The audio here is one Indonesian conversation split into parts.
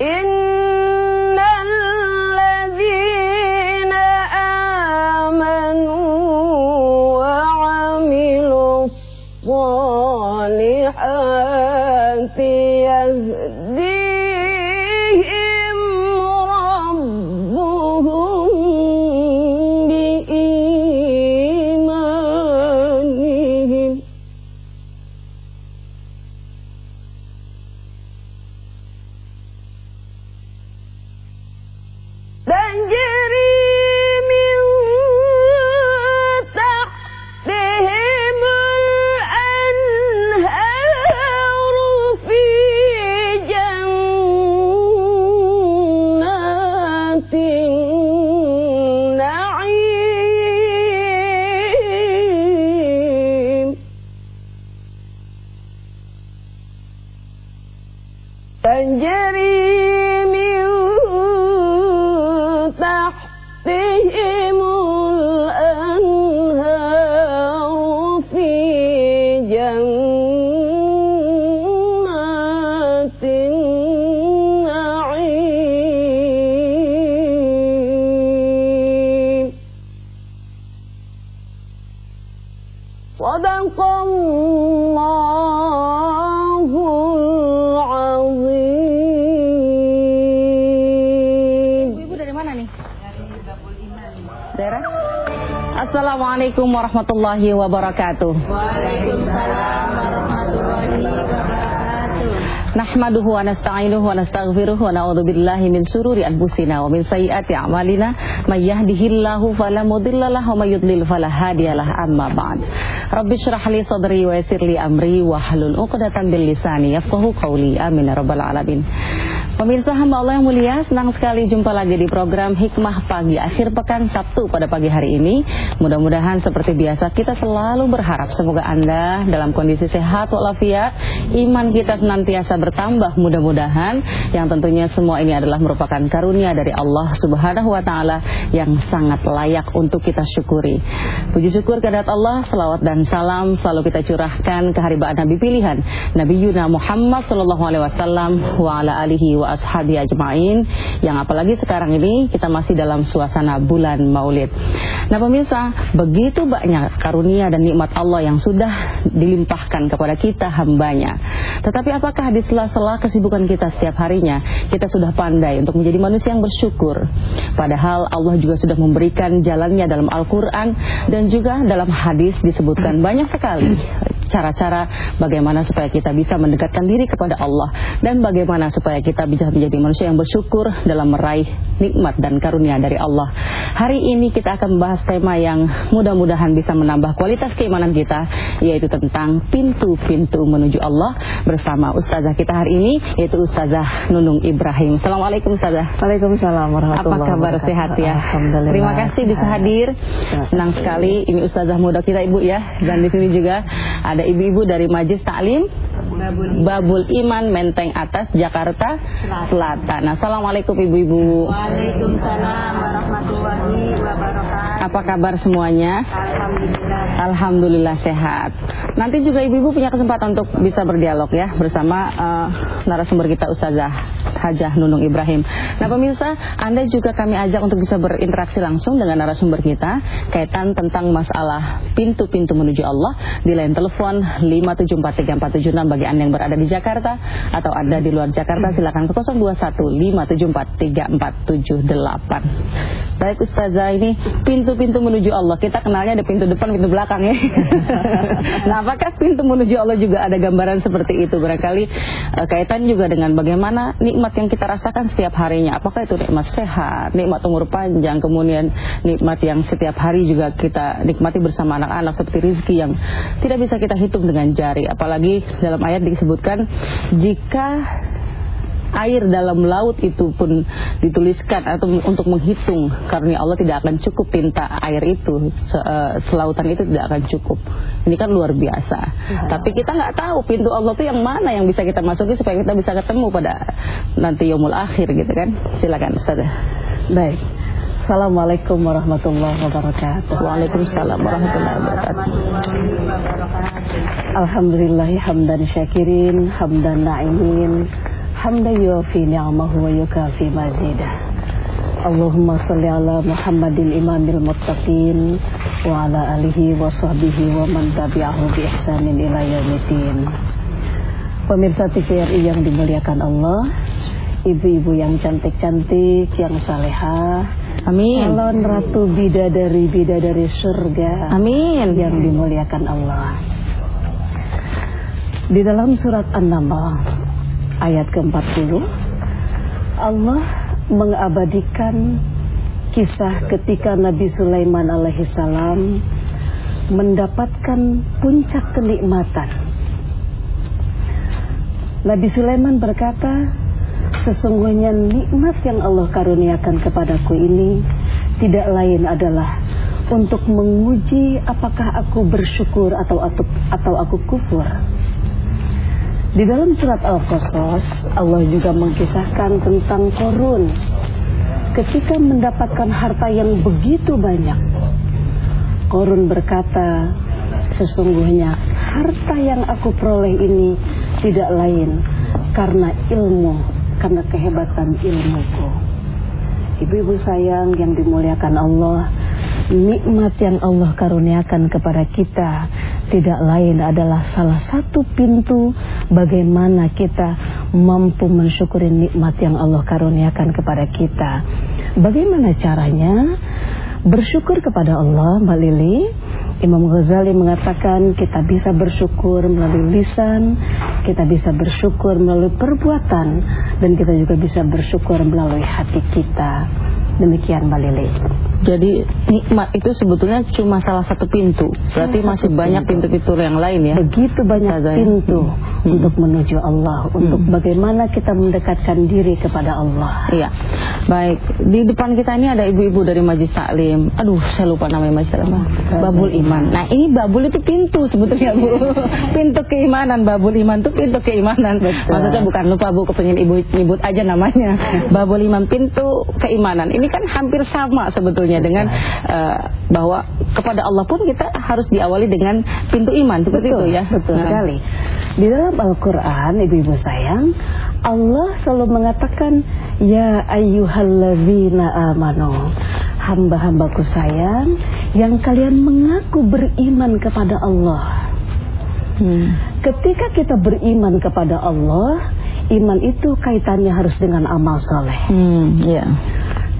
In warahmatullahi wabarakatuh. Waalaikumsalam warahmatullahi wabarakatuh. Nahmaduhu wa nasta'inuhu wa nastaghfiruhu wa na'udzu billahi min sururi anfusina wa min sayyiati a'malina may yahdihillahu fala mudhillalah wa may yudlil fala hadiyalah amma ba'd. Rabbi shrah li sadri wa yassir li amri wa hlul 'uqdatam bil lisani yafqahu qawli. Amin ya rabbal alamin. Pemirsa hamba Allah yang mulia, senang sekali jumpa lagi di program Hikmah Pagi akhir pekan Sabtu pada pagi hari ini. Mudah-mudahan seperti biasa kita selalu berharap semoga Anda dalam kondisi sehat walafiat, iman kita senantiasa bertambah mudah-mudahan yang tentunya semua ini adalah merupakan karunia dari Allah Subhanahu wa taala yang sangat layak untuk kita syukuri. Puji syukur kehadirat Allah, salawat dan salam selalu kita curahkan ke haribaan Nabi pilihan, Nabi Yuna Muhammad sallallahu alaihi wasallam wa ala alihi wa ashabi ajma'in yang apalagi sekarang ini kita masih dalam suasana bulan Maulid. Nah pemirsa, begitu banyak karunia dan nikmat Allah yang sudah dilimpahkan kepada kita hambanya. Tetapi apakah di sela-sela kesibukan kita setiap harinya kita sudah pandai untuk menjadi manusia yang bersyukur? Padahal Allah juga sudah memberikan jalannya dalam Al-Quran dan juga dalam hadis disebutkan banyak sekali cara-cara bagaimana supaya kita bisa mendekatkan diri kepada Allah dan bagaimana supaya kita bisa menjadi manusia yang bersyukur dalam meraih nikmat dan karunia dari Allah. Hari ini kita akan membahas tema yang mudah-mudahan bisa menambah kualitas keimanan kita yaitu tentang pintu-pintu menuju Allah bersama ustazah kita hari ini yaitu ustazah Nunung Ibrahim. Assalamualaikum ustazah. Waalaikumsalam warahmatullahi Apa kabar sehat ya? Alhamdulillah. Terima kasih bisa hadir. Senang sekali ini ustazah muda kita Ibu ya. Dan di sini juga ada ibu-ibu dari Majlis Taklim Babul Iman Menteng Atas Jakarta Selatan. Nah, Assalamualaikum ibu-ibu. Waalaikumsalam warahmatullahi wabarakatuh. Apa kabar semuanya? Alhamdulillah. Alhamdulillah sehat. Nanti juga ibu-ibu punya kesempatan untuk bisa berdialog ya bersama eh, narasumber kita Ustazah Hajah Nunung Ibrahim. Nah pemirsa, Anda juga kami ajak untuk bisa berinteraksi langsung dengan narasumber kita kaitan tentang masalah pintu-pintu menuju Allah di line telepon 5743476 bagi Anda yang berada di Jakarta atau Anda di luar Jakarta silakan ke 0215743478. Baik Ustazah ini pintu-pintu menuju Allah. Kita kenalnya ada pintu depan, pintu belakang ya. nah, apakah pintu menuju Allah juga ada gambaran seperti itu? Barangkali eh, kaitan juga dengan bagaimana nikmat yang kita rasakan setiap harinya. Apakah itu nikmat sehat, nikmat umur panjang, kemudian nikmat yang setiap hari juga kita nikmati bersama anak-anak seperti rizki yang tidak bisa kita hitung dengan jari. Apalagi dalam ayat disebutkan jika air dalam laut itu pun dituliskan atau untuk menghitung karena Allah tidak akan cukup tinta air itu se- eh, selautan itu tidak akan cukup. Ini kan luar biasa. Tapi kita nggak tahu pintu Allah itu yang mana yang bisa kita masuki supaya kita bisa ketemu pada nanti yaumul akhir gitu kan. Silakan Ustaz Baik. Assalamualaikum warahmatullahi wabarakatuh. Waalaikumsalam warahmatullahi wabarakatuh Alhamdulillahi hamdan syakirin, hamdan na'imin, hamdan yuafi ni'amahu wa yukafi mazidah. Allahumma salli ala Muhammadin imamil muttaqin wa ala alihi wa sahbihi wa man tabi'ahu bi ihsanin ila yaumiddin. Pemirsa TVRI yang dimuliakan Allah, ibu-ibu yang cantik-cantik, yang salehah, amin calon ratu bidadari bidadari surga amin yang dimuliakan Allah. Di dalam surat An-Naml ayat ke-40 Allah mengabadikan kisah ketika Nabi Sulaiman alaihissalam mendapatkan puncak kenikmatan. Nabi Sulaiman berkata, sesungguhnya nikmat yang Allah karuniakan kepadaku ini tidak lain adalah untuk menguji apakah aku bersyukur atau atau, atau aku kufur. Di dalam surat Al-Qasas, Allah juga mengkisahkan tentang Korun. Ketika mendapatkan harta yang begitu banyak, Korun berkata, sesungguhnya harta yang aku peroleh ini tidak lain karena ilmu, karena kehebatan ilmuku. Ibu-ibu sayang yang dimuliakan Allah, nikmat yang Allah karuniakan kepada kita tidak lain adalah salah satu pintu bagaimana kita mampu mensyukuri nikmat yang Allah karuniakan kepada kita. Bagaimana caranya? Bersyukur kepada Allah, Mbak Lili. Imam Ghazali mengatakan kita bisa bersyukur melalui lisan, kita bisa bersyukur melalui perbuatan, dan kita juga bisa bersyukur melalui hati kita. Demikian Mbak Lili. Jadi nikmat itu sebetulnya cuma salah satu pintu. Berarti salah masih banyak pintu-pintu yang lain ya. Begitu banyak Ustazah. pintu hmm. untuk menuju Allah, hmm. untuk bagaimana kita mendekatkan diri kepada Allah. Iya. Baik, di depan kita ini ada ibu-ibu dari Majlis Taklim. Aduh, saya lupa namanya Majlis Taklim. Babul Iman. Nah, ini babul itu pintu sebetulnya, Bu. pintu keimanan, babul iman itu pintu keimanan. Betul. Maksudnya bukan lupa Bu, kepengin Ibu nyebut aja namanya. Babul iman pintu keimanan. Ini kan hampir sama sebetulnya dengan uh, bahwa kepada Allah pun kita harus diawali dengan pintu iman seperti betul, itu ya. Betul nah. sekali. Di dalam Al-Qur'an ibu-ibu sayang, Allah selalu mengatakan ya ayyuhalladzina amanu hamba-hambaku sayang yang kalian mengaku beriman kepada Allah. Hmm. Ketika kita beriman kepada Allah, iman itu kaitannya harus dengan amal soleh. Hmm, yeah.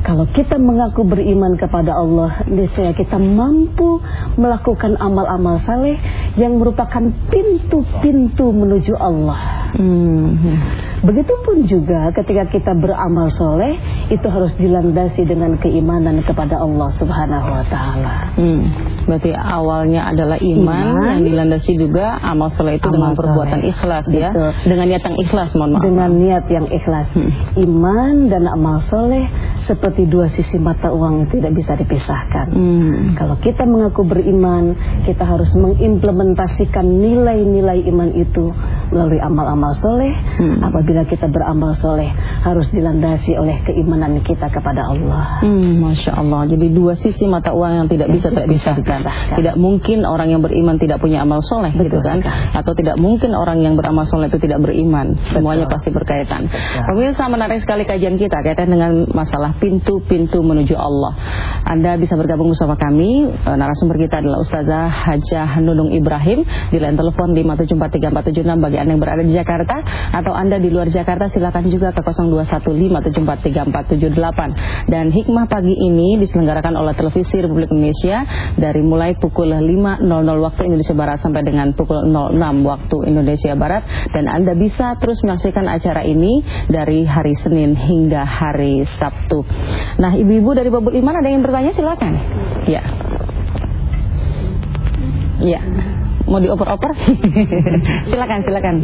Kalau kita mengaku beriman kepada Allah, niscaya kita mampu melakukan amal-amal saleh yang merupakan pintu-pintu menuju Allah. Hmm. Begitupun juga ketika kita beramal soleh itu harus dilandasi dengan keimanan kepada Allah Subhanahu Wa Taala. Hmm. Berarti awalnya adalah iman, iman yang dilandasi juga amal soleh itu amal dengan perbuatan ikhlas ya, dengan niat yang ikhlas, mohon maaf. Dengan niat yang ikhlas, hmm. iman dan amal soleh seperti dua sisi mata uang yang tidak bisa dipisahkan. Hmm. Kalau kita mengaku beriman, kita harus mengimplementasikan nilai-nilai iman itu melalui amal-amal soleh. Hmm. Apabila apabila kita beramal soleh harus dilandasi oleh keimanan kita kepada Allah. Hmm, Masya Allah. Jadi dua sisi mata uang yang tidak bisa terpisahkan. Tidak mungkin orang yang beriman tidak punya amal soleh, gitu kan? Atau tidak mungkin orang yang beramal soleh itu tidak beriman. Semuanya pasti berkaitan. Pemirsa menarik sekali kajian kita kaitan dengan masalah pintu-pintu menuju Allah. Anda bisa bergabung bersama kami. E, narasumber kita adalah Ustazah Hajah Nunung Ibrahim di line telepon 5743476 bagi Anda yang berada di Jakarta atau Anda di luar luar Jakarta silakan juga ke 0215743478 dan hikmah pagi ini diselenggarakan oleh televisi Republik Indonesia dari mulai pukul 5.00 waktu Indonesia Barat sampai dengan pukul 06 waktu Indonesia Barat dan Anda bisa terus menyaksikan acara ini dari hari Senin hingga hari Sabtu. Nah, ibu-ibu dari Babul Iman ada yang bertanya silakan. Ya. Ya mau dioper-oper? silakan, silakan.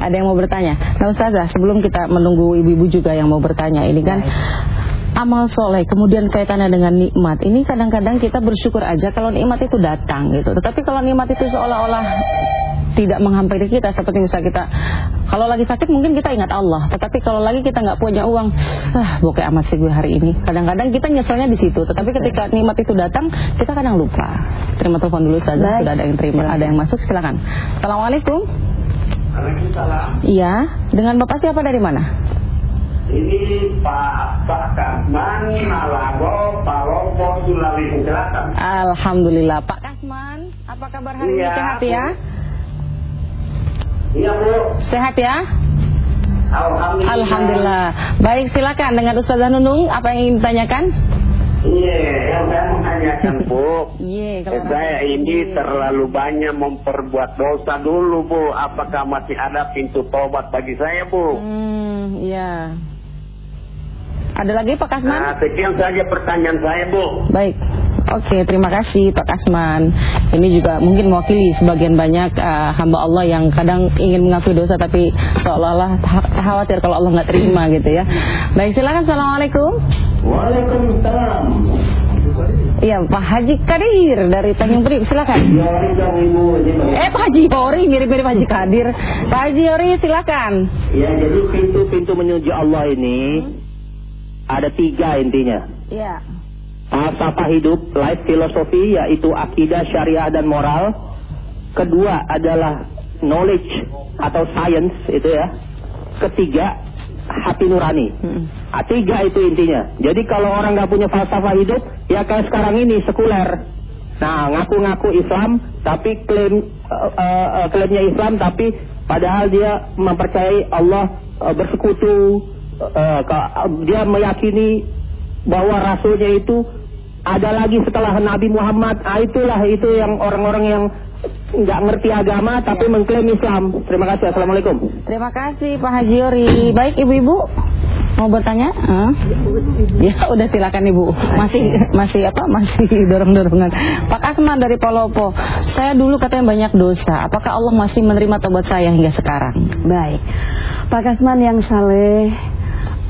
Ada yang mau bertanya? Nah Ustazah, sebelum kita menunggu ibu-ibu juga yang mau bertanya, ini kan amal soleh kemudian kaitannya dengan nikmat ini kadang-kadang kita bersyukur aja kalau nikmat itu datang gitu tetapi kalau nikmat itu seolah-olah tidak menghampiri kita seperti misalnya kita kalau lagi sakit mungkin kita ingat Allah tetapi kalau lagi kita nggak punya uang ah bokeh amat sih gue hari ini. Kadang-kadang kita nyeselnya di situ tetapi ketika nikmat itu datang kita kadang lupa. Terima telepon dulu saja sudah ada yang terima ada yang masuk silakan. Assalamualaikum. Iya. Dengan bapak siapa dari mana? Ini Pak Pak Kasman Malabo Palopo Sulawesi Selatan. Alhamdulillah. Pak Kasman apa kabar hari iya, ini sehat ya Iya Bu. Sehat ya? Alhamdulillah. Alhamdulillah. Baik, silakan dengan Ustazah Nunung apa yang ingin ditanyakan? Iya, yang saya menanyakan Bu. Iya, kalau saya ini terlalu banyak memperbuat dosa dulu Bu. Apakah masih ada pintu tobat bagi saya Bu? Hmm, iya. Ada lagi Pak Kasman? Nah, sekian saja pertanyaan saya Bu. Baik. Oke, terima kasih Pak Kasman. Ini juga mungkin mewakili sebagian banyak uh, hamba Allah yang kadang ingin mengakui dosa tapi seolah-olah khawatir kalau Allah nggak terima gitu ya. Baik, silakan. Assalamualaikum. Waalaikumsalam. Iya, Pak Haji Kadir dari Tanjung Priok, silakan. Eh, Pak Haji Ori mirip-mirip Haji Kadir. Pak Haji Ori, silakan. Ya, jadi pintu-pintu menuju Allah ini ada tiga intinya. Iya falsafah hidup, life philosophy yaitu akidah, syariah dan moral. Kedua adalah knowledge atau science itu ya. Ketiga hati nurani. Hmm. Nah, tiga itu intinya. Jadi kalau orang nggak punya falsafah hidup, ya kayak sekarang ini sekuler. Nah, ngaku-ngaku Islam, tapi klaim uh, uh, klaimnya Islam tapi padahal dia mempercayai Allah uh, bersekutu uh, dia meyakini bahwa rasulnya itu ada lagi setelah Nabi Muhammad ah, itulah itu yang orang-orang yang nggak ngerti agama tapi ya. mengklaim Islam. Terima kasih. Assalamualaikum. Terima kasih Pak Haji Yori. Baik ibu-ibu mau bertanya? Huh? Ya udah silakan ibu. Masih masih apa? Masih dorong-dorongan. Pak Asman dari Polopo. Saya dulu katanya banyak dosa. Apakah Allah masih menerima tobat saya hingga sekarang? Baik. Pak Asman yang saleh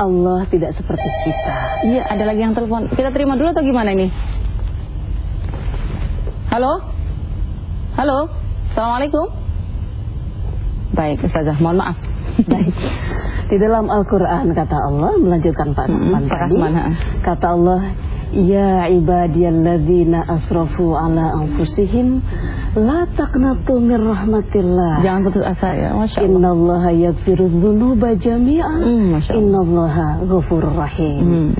Allah tidak seperti kita. Iya, ada lagi yang telepon. Kita terima dulu atau gimana ini? Halo? Halo? Assalamualaikum? Baik, Ustazah, mohon maaf. Baik. Di dalam Al-Quran kata Allah, melanjutkan Pak Asman Pak Asman, kata Allah, Ya ibadiyalladzina asrafu ala anfusihim La taqnatu min rahmatillah. Jangan putus asa ya Masya Allah. Innallaha yaghfiru dhunuba jami'an. Hmm, Innallaha ghafurur rahim. Hmm.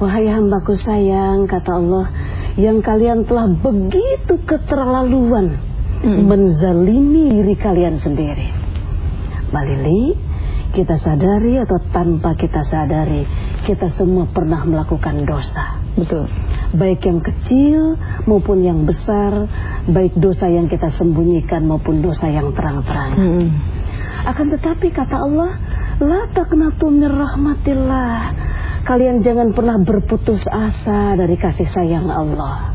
Wahai hambaku sayang Kata Allah Yang kalian telah begitu keterlaluan hmm. Menzalimi diri kalian sendiri. Balili Kita sadari atau tanpa kita sadari Kita semua pernah melakukan dosa Betul. Baik yang kecil maupun yang besar, baik dosa yang kita sembunyikan maupun dosa yang terang-terang. Hmm. Akan tetapi kata Allah, la taqnatu mir rahmatillah. Kalian jangan pernah berputus asa dari kasih sayang Allah.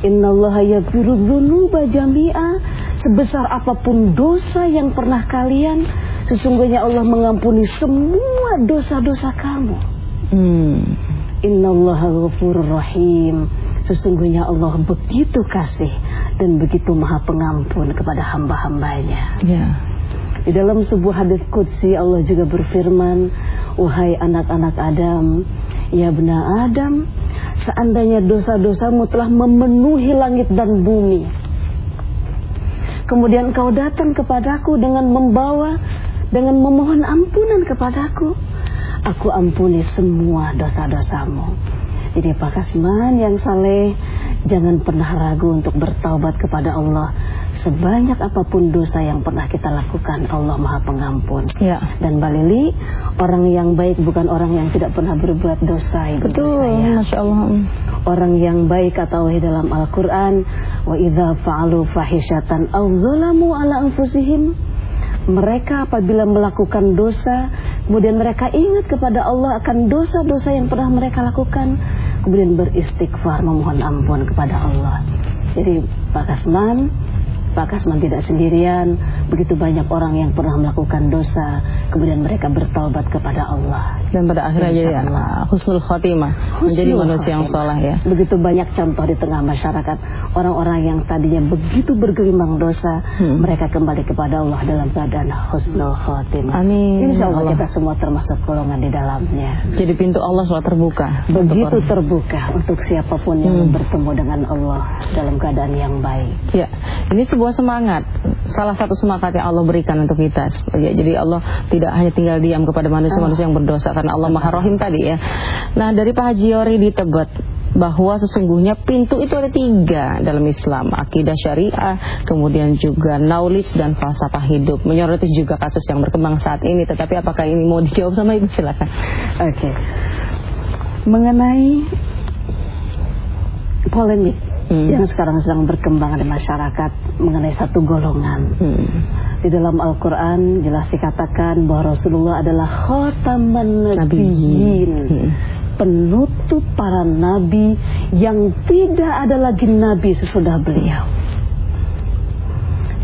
Innallaha yaghfiru dzunuba jami'a. Sebesar apa pun dosa yang pernah kalian, sesungguhnya Allah mengampuni semua dosa-dosa kamu. Hmm. Innallaha ghafurur rahim. Sesungguhnya Allah begitu kasih dan begitu maha pengampun kepada hamba-hambanya. Ya. Di dalam sebuah hadis qudsi Allah juga berfirman, "Wahai anak-anak Adam, ya benar Adam, seandainya dosa-dosamu telah memenuhi langit dan bumi, kemudian kau datang kepadaku dengan membawa dengan memohon ampunan kepadaku, aku ampuni semua dosa-dosamu. Jadi Pak Kasman yang saleh jangan pernah ragu untuk bertaubat kepada Allah sebanyak apa pun dosa yang pernah kita lakukan Allah Maha Pengampun. Ya. Dan Balili orang yang baik bukan orang yang tidak pernah berbuat dosa ibu Betul, saya. Masya Allah. Orang yang baik kata Allah dalam Al-Quran wa idza fa'alu fahishatan aw zalamu ala anfusihim mereka apabila melakukan dosa kemudian mereka ingat kepada Allah akan dosa-dosa yang pernah mereka lakukan. Kemudian beristighfar memohon ampun kepada Allah. Jadi Pak Kasman Pak Kasman tidak sendirian. Begitu banyak orang yang pernah melakukan dosa kemudian mereka bertaubat kepada Allah dan pada akhirnya jadi ya, husnul khotimah husnul menjadi manusia yang sholah ya. Begitu banyak contoh di tengah masyarakat orang-orang yang tadinya begitu bergelimang dosa hmm. mereka kembali kepada Allah dalam keadaan husnul khotimah amin. Insya Allah, Allah kita semua termasuk golongan di dalamnya. Jadi pintu Allah selalu terbuka begitu untuk terbuka untuk siapa pun yang hmm. bertemu dengan Allah dalam keadaan yang baik. Ya ini sebuah semangat. Salah satu semangat yang Allah berikan untuk kita. Ya, jadi Allah tidak hanya tinggal diam kepada manusia-manusia yang berdosa karena Allah Maha Rahim tadi ya. Nah dari Pak Haji Yori di Tebet bahwa sesungguhnya pintu itu ada tiga dalam Islam akidah syariah kemudian juga knowledge dan falsafah hidup. Menyoroti juga kasus yang berkembang saat ini tetapi apakah ini mau dijawab sama ibu? Silakan. Oke. Okay. mengenai polemik hmm. yang sekarang sedang berkembang di masyarakat mengenai satu golongan. Hmm. Di dalam Al-Quran jelas dikatakan bahwa Rasulullah adalah khataman nabiyyin. Hmm. Penutup para nabi yang tidak ada lagi nabi sesudah beliau.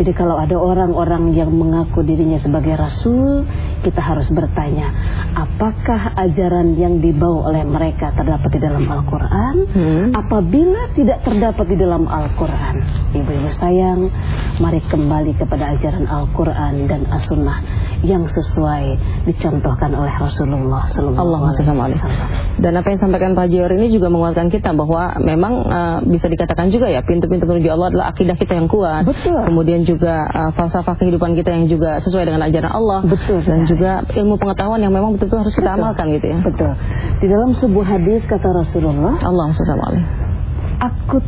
Jadi kalau ada orang-orang yang mengaku dirinya sebagai rasul, kita harus bertanya, apakah ajaran yang dibawa oleh mereka terdapat di dalam Al-Quran? Hmm. Apabila tidak terdapat di dalam Al-Quran, ibu-ibu sayang, mari kembali kepada ajaran Al-Quran dan As-Sunnah yang sesuai dicontohkan oleh Rasulullah Sallallahu Alaihi Wasallam. Dan apa yang disampaikan Pak Jor ini juga menguatkan kita bahwa memang uh, bisa dikatakan juga ya pintu-pintu menuju Allah adalah akidah kita yang kuat. Betul. Kemudian juga uh, falsafah kehidupan kita yang juga sesuai dengan ajaran Allah Betul, dan juga ilmu pengetahuan yang memang betul-betul harus kita Betul. amalkan gitu ya. Betul. Di dalam sebuah hadis kata Rasulullah Allah SWT Aku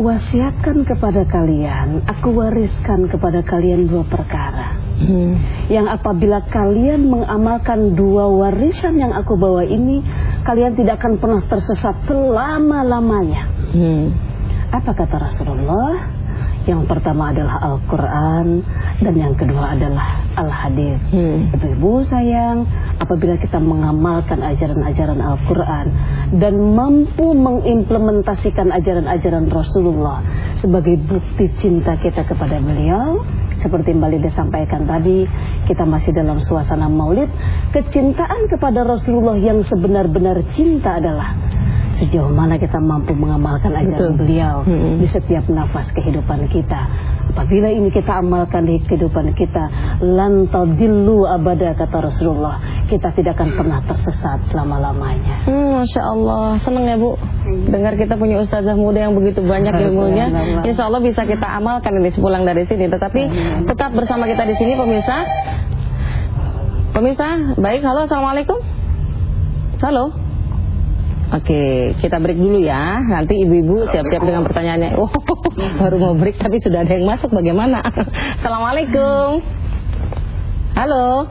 wasiatkan kepada kalian, aku wariskan kepada kalian dua perkara. Hmm. Yang apabila kalian mengamalkan dua warisan yang aku bawa ini, kalian tidak akan pernah tersesat selama-lamanya. Hmm. Apa kata Rasulullah? Yang pertama adalah Al-Quran dan yang kedua adalah Al-Hadis. Hmm. Ibu-ibu sayang, apabila kita mengamalkan ajaran-ajaran Al-Quran dan mampu mengimplementasikan ajaran-ajaran Rasulullah sebagai bukti cinta kita kepada beliau, seperti Mbak Lida sampaikan tadi, kita masih dalam suasana maulid, kecintaan kepada Rasulullah yang sebenar-benar cinta adalah sejauh mana kita mampu mengamalkan ajaran Betul. beliau hmm. di setiap nafas kehidupan kita. Apabila ini kita amalkan di kehidupan kita, lantadillu abada kata Rasulullah, kita tidak akan pernah tersesat selama-lamanya. Hmm, Masya Allah, senang ya Bu dengar kita punya ustazah muda yang begitu banyak ilmunya. Insya Allah bisa kita amalkan ini sepulang dari sini. Tetapi tetap bersama kita di sini pemirsa. Pemirsa, baik, halo, assalamualaikum. Halo. Oke, kita break dulu ya. Nanti ibu-ibu siap-siap dengan pertanyaannya. Oh, baru mau break tapi sudah ada yang masuk. Bagaimana? Assalamualaikum. Halo.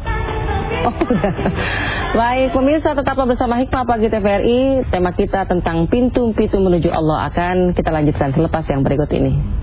Oh, udah. Baik, pemirsa tetaplah bersama Hikmah Pagi TVRI. Tema kita tentang pintu-pintu menuju Allah akan kita lanjutkan selepas yang berikut ini.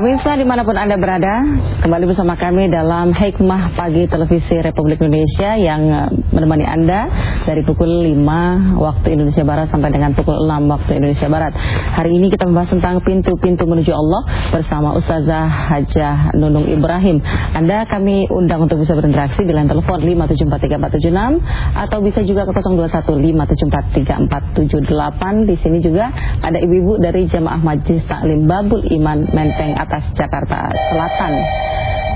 Pemirsa di mana pun Anda berada, kembali bersama kami dalam Hikmah Pagi Televisi Republik Indonesia yang eh, menemani Anda dari pukul 5 waktu Indonesia Barat sampai dengan pukul 6 waktu Indonesia Barat. Hari ini kita membahas tentang pintu-pintu menuju Allah bersama Ustazah Hajah Nunung Ibrahim. Anda kami undang untuk bisa berinteraksi di line telepon 5743476 atau bisa juga ke 0215743478. Di sini juga ada ibu-ibu dari Jamaah Majlis Taklim Babul Iman Menteng atas Jakarta Selatan.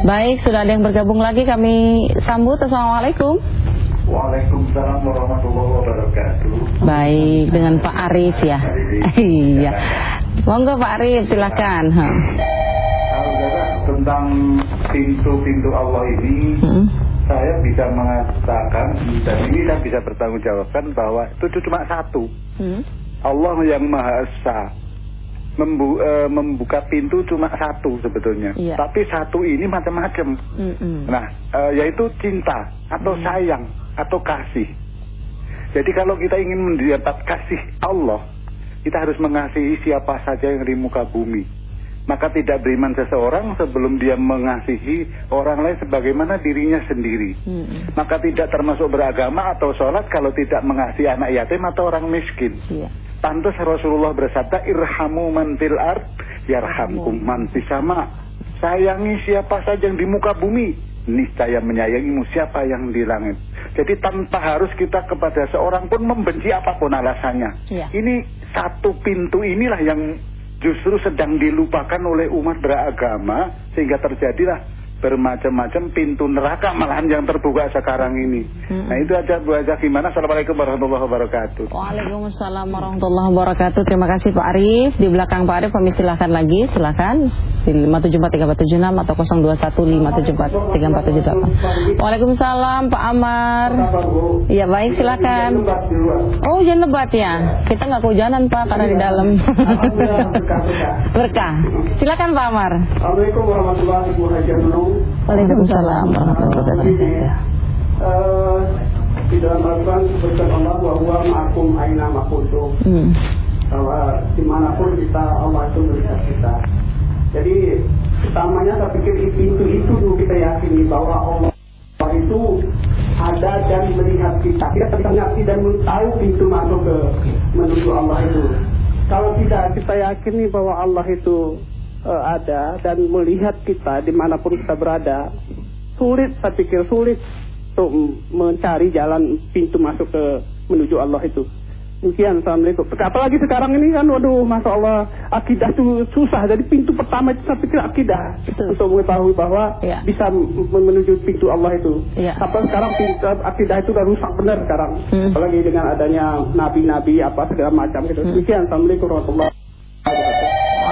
Baik, sudah ada yang bergabung lagi kami sambut. Assalamualaikum. Waalaikumsalam warahmatullahi wabarakatuh. Baik, dengan Pak Arif ya. Iya. Monggo Pak Arif, silakan. Ha. Tentang pintu-pintu Allah ini, hmm. saya bisa mengatakan dan ini saya bisa bertanggung jawabkan bahwa itu cuma satu. Hmm. Allah yang Maha Esa membu uh, membuka pintu cuma satu sebetulnya. Iya. Tapi satu ini macam-macam. Mm -mm. Nah, uh, yaitu cinta atau mm. sayang atau kasih. Jadi kalau kita ingin mendapat kasih Allah, kita harus mengasihi siapa saja yang di muka bumi. Maka tidak beriman seseorang sebelum dia mengasihi orang lain sebagaimana dirinya sendiri. Mm Maka tidak termasuk beragama atau sholat kalau tidak mengasihi anak yatim atau orang miskin. Yeah. Pantas Rasulullah bersabda, irhamu man fil ard, yarhamkum man sama. Sayangi siapa saja yang di muka bumi, niscaya menyayangimu siapa yang di langit. Jadi tanpa harus kita kepada seorang pun membenci apa pun alasannya. Ya. Ini satu pintu inilah yang justru sedang dilupakan oleh umat beragama sehingga terjadilah bermacam-macam pintu neraka malahan yang terbuka sekarang ini. Hmm. Nah itu aja Bu aja gimana? Assalamualaikum warahmatullahi wabarakatuh. Waalaikumsalam warahmatullahi wabarakatuh. Terima kasih Pak Arif. Di belakang Pak Arif kami silakan lagi, silakan di 5743476 atau 0215743478. Waalaikumsalam Pak Amar. Iya baik silakan. Oh hujan lebat ya. Kita nggak kehujanan Pak karena di dalam. Berkah. Silakan Pak Amar. Assalamualaikum warahmatullahi wabarakatuh. Waalaikumsalam warahmatullahi wabarakatuh. Uh, di dalam Al-Quran berkata Allah bahwa ma'akum aina makuntum. Hmm. Bahwa di mana pun kita Allah itu melihat kita. Jadi utamanya saya pikir pintu itu dulu kita yakini bahwa Allah itu ada dan melihat kita. Kita mengerti dan tahu pintu masuk ke menuju Allah itu. Kalau tidak kita yakini bahwa Allah itu uh, ada dan melihat kita di mana pun kita berada, sulit saya pikir sulit untuk mencari jalan pintu masuk ke menuju Allah itu. Demikian, Assalamualaikum. Apalagi sekarang ini kan, waduh, Masya Allah, akidah itu susah. Jadi pintu pertama itu saya pikir akidah. Betul. Untuk mengetahui bahwa ya. bisa menuju pintu Allah itu. Ya. Sampai sekarang pintu, akidah itu udah rusak benar sekarang. Hmm. Apalagi dengan adanya nabi-nabi apa segala macam gitu. Hmm. Demikian, Assalamualaikum warahmatullahi.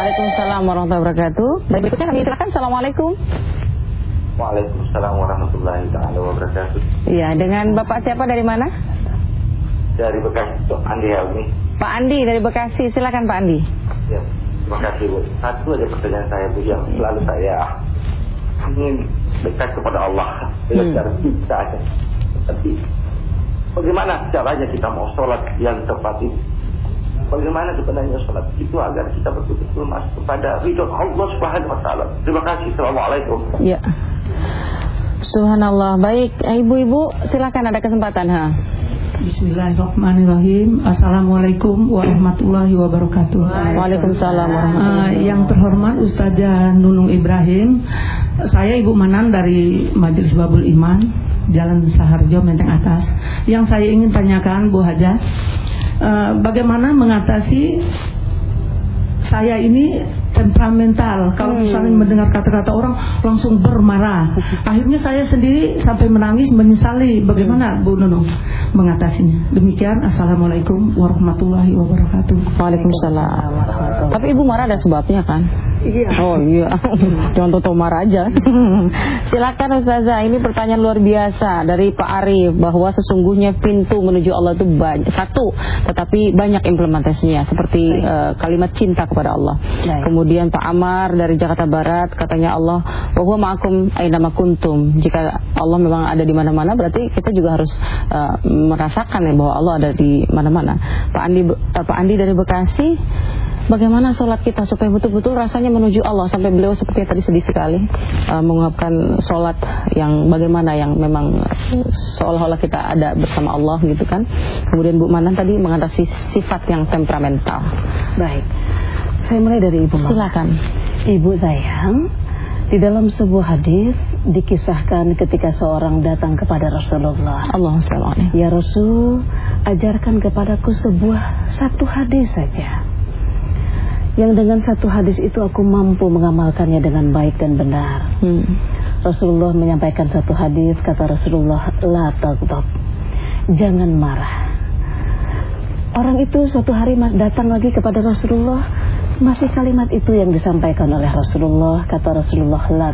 Waalaikumsalam warahmatullahi wabarakatuh. Baik berikutnya kami silakan. Assalamualaikum. Waalaikumsalam warahmatullahi wabarakatuh. Iya, dengan Bapak siapa dari mana? Dari Bekasi, Andi Helmi. Pak Andi dari Bekasi, silakan Pak Andi. Ya, terima kasih Bu. Satu aja pertanyaan saya Bu yang selalu saya ingin dekat kepada Allah dengan hmm. cara kita aja. Tapi bagaimana caranya kita mau sholat yang tepat itu? Bagaimana sebenarnya sholat itu agar kita betul-betul masuk kepada ridho Allah Subhanahu Wa Taala. Terima kasih. Assalamualaikum. Ya. Subhanallah. Baik, ibu-ibu silakan ada kesempatan ha. Bismillahirrahmanirrahim. Assalamualaikum warahmatullahi wabarakatuh. Waalaikumsalam warahmatullahi uh, Yang terhormat Ustazah Nunung Ibrahim, saya Ibu Manan dari Majelis Babul Iman, Jalan Saharjo, Menteng Atas. Yang saya ingin tanyakan Bu Haja, uh, bagaimana mengatasi saya ini temperamental. Kalau hmm. misalnya mendengar kata-kata orang langsung bermarah. Akhirnya saya sendiri sampai menangis menyesali. Bagaimana Bu Nunung mengatasinya? Demikian. Assalamualaikum warahmatullahi wabarakatuh. Waalaikumsalam. Tapi Ibu marah ada sebabnya kan? Iya. Oh iya. Jangan tutup marah aja. Silakan Ustazah. Ini pertanyaan luar biasa dari Pak Arif bahwa sesungguhnya pintu menuju Allah itu banyak satu, tetapi banyak implementasinya seperti uh, kalimat cinta kepada Allah. Kemudian Kemudian Pak Amar dari Jakarta Barat katanya Allah bahwa ma'akum aina kuntum. Jika Allah memang ada di mana-mana berarti kita juga harus uh, merasakan ya bahwa Allah ada di mana-mana. Pak Andi uh, Pak Andi dari Bekasi Bagaimana sholat kita supaya betul-betul rasanya menuju Allah sampai beliau seperti tadi sedih sekali uh, mengungkapkan sholat yang bagaimana yang memang seolah-olah kita ada bersama Allah gitu kan. Kemudian Bu Manan tadi mengatasi sifat yang temperamental. Baik. Saya mulai dari Ibu Silakan. Ibu sayang, di dalam sebuah hadis dikisahkan ketika seorang datang kepada Rasulullah. Allah Ya Rasul, ajarkan kepadaku sebuah satu hadis saja. Yang dengan satu hadis itu aku mampu mengamalkannya dengan baik dan benar. Hmm. Rasulullah menyampaikan satu hadis kata Rasulullah, la taghdab. Jangan marah. Orang itu suatu hari datang lagi kepada Rasulullah masih kalimat itu yang disampaikan oleh Rasulullah. Kata Rasulullah La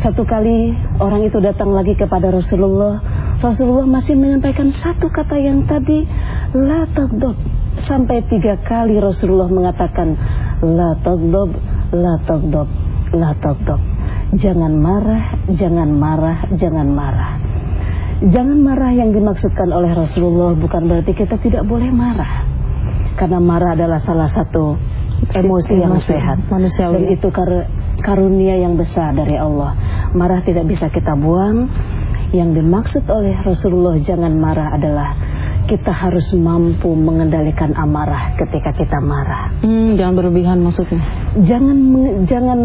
Satu kali orang itu datang lagi kepada Rasulullah. Rasulullah masih menyampaikan satu kata yang tadi La tagdob Sampai tiga kali Rasulullah mengatakan La tagdob La tagdob La tagdob Jangan marah Jangan marah Jangan marah. Jangan marah yang dimaksudkan oleh Rasulullah Bukan berarti kita tidak boleh marah karena marah adalah salah satu emosi yang sehat manusiawi. dan itu kar karunia yang besar dari Allah marah tidak bisa kita buang yang dimaksud oleh Rasulullah jangan marah adalah kita harus mampu mengendalikan amarah ketika kita marah. Hmm, jangan berlebihan maksudnya. Jangan jangan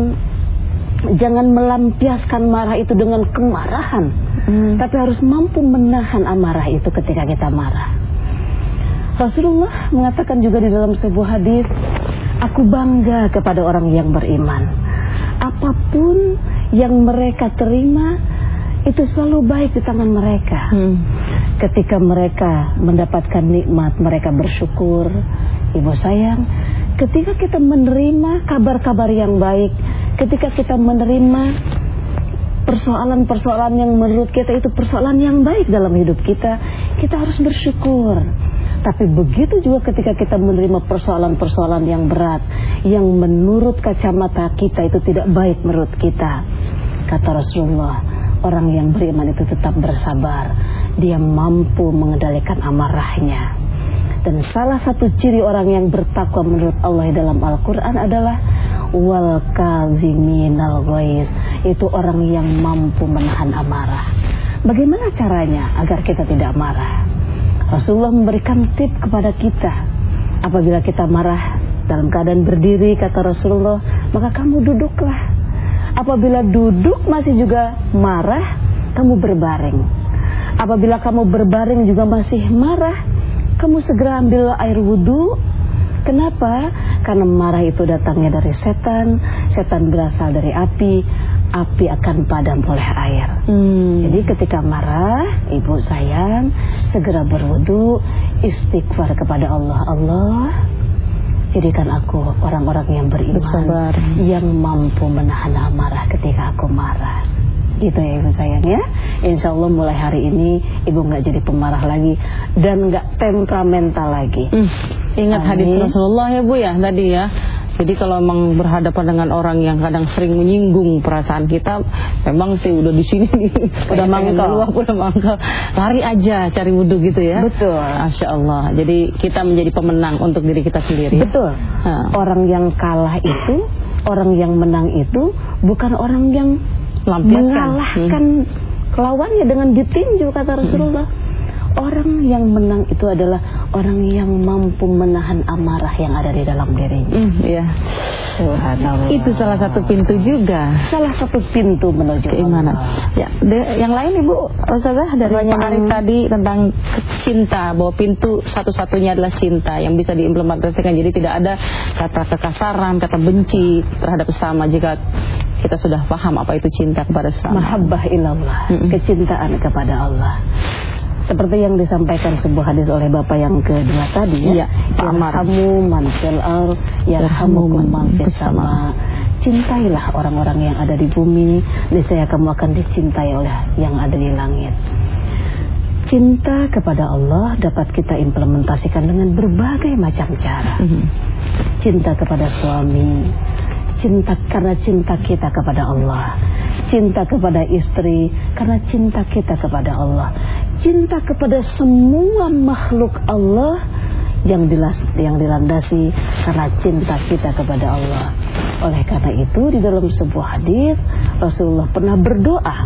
jangan melampiaskan marah itu dengan kemarahan, hmm. tapi harus mampu menahan amarah itu ketika kita marah. Rasulullah mengatakan juga di dalam sebuah hadis, aku bangga kepada orang yang beriman. Apa pun yang mereka terima itu selalu baik di tangan mereka. Hmm. Ketika mereka mendapatkan nikmat, mereka bersyukur. Ibu sayang, ketika kita menerima kabar-kabar yang baik, ketika kita menerima persoalan-persoalan yang menurut kita itu persoalan yang baik dalam hidup kita, kita harus bersyukur. Tapi begitu juga ketika kita menerima persoalan-persoalan yang berat Yang menurut kacamata kita itu tidak baik menurut kita. Kata Rasulullah Orang yang beriman itu tetap bersabar. Dia mampu mengendalikan amarahnya. Dan salah satu ciri orang yang bertakwa menurut Allah dalam Al-Quran adalah Wal kaziminal ghaiz. Itu orang yang mampu menahan amarah. Bagaimana caranya agar kita tidak marah? Rasulullah memberikan tip kepada kita. Apabila kita marah dalam keadaan berdiri kata Rasulullah maka kamu duduklah. Apabila duduk masih juga marah kamu berbaring. Apabila kamu berbaring juga masih marah kamu segera ambil air wudhu. Kenapa? Karena marah itu datangnya dari setan, setan berasal dari api, api akan padam oleh air. Hmm. Jadi ketika marah, ibu sayang, segera berwudu, istighfar kepada Allah. Allah, Jadikan aku orang-orang yang beriman Bersabar. Yang mampu menahan amarah ketika aku marah Gitu ya ibu sayang ya Insya Allah mulai hari ini Ibu nggak jadi pemarah lagi Dan nggak temperamental lagi hmm. Ingat Amin. hadis Rasulullah ya bu ya tadi ya jadi kalau memang berhadapan dengan orang yang kadang sering menyinggung perasaan kita, memang sih udah di sini nih, udah mangkal, udah mangkal, lari aja cari wudhu gitu ya. Betul. Masya Allah. Jadi kita menjadi pemenang untuk diri kita sendiri. Betul. Ha. Orang yang kalah itu, orang yang menang itu bukan orang yang mengalahkan hmm. lawannya dengan ditinju kata Rasulullah. Hmm. Orang yang menang itu adalah orang yang mampu menahan amarah yang ada di dalam dirinya. Mm, ya. Itu salah satu pintu juga. Salah satu pintu menuju keimanan. Ya, de, yang lain Ibu Ustazah dari Pak Arif tadi tentang cinta bahwa pintu satu-satunya adalah cinta yang bisa diimplementasikan. Jadi tidak ada kata kekasaran, kata benci terhadap sesama jika kita sudah paham apa itu cinta kepada sesama. Mahabbah ilallah, mm -mm. kecintaan kepada Allah seperti yang disampaikan sebuah hadis oleh Bapak yang kedua tadi ya. Yarhamu man fil ar, yarhamukum man fis sama. Cintailah orang-orang yang ada di bumi, niscaya kamu akan dicintai oleh yang ada di langit. Cinta kepada Allah dapat kita implementasikan dengan berbagai macam cara. Mhm. Cinta kepada suami, cinta karena cinta kita kepada Allah cinta kepada istri karena cinta kita kepada Allah cinta kepada semua makhluk Allah yang dilas, yang dilandasi karena cinta kita kepada Allah. Oleh karena itu di dalam sebuah hadis Rasulullah pernah berdoa.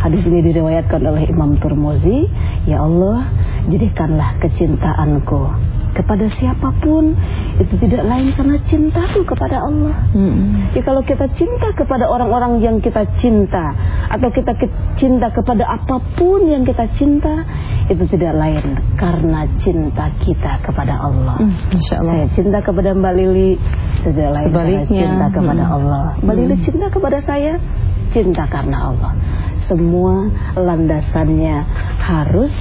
Hadis ini diriwayatkan oleh Imam Turmuzi, ya Allah, jadikanlah kecintaanku kepada siapa pun itu tidak lain karena cintaku kepada Allah. Hmm. Jadi kalau kita cinta kepada orang-orang yang kita cinta atau kita cinta kepada apa pun yang kita cinta itu tidak lain karena cinta kita kepada Allah. Hmm, Allah. Saya cinta kepada Mbak Lili tidak lain Sebaliknya. karena cinta kepada hmm. Allah. Mbak Lili hmm. cinta kepada saya cinta karena Allah. Semua landasannya harus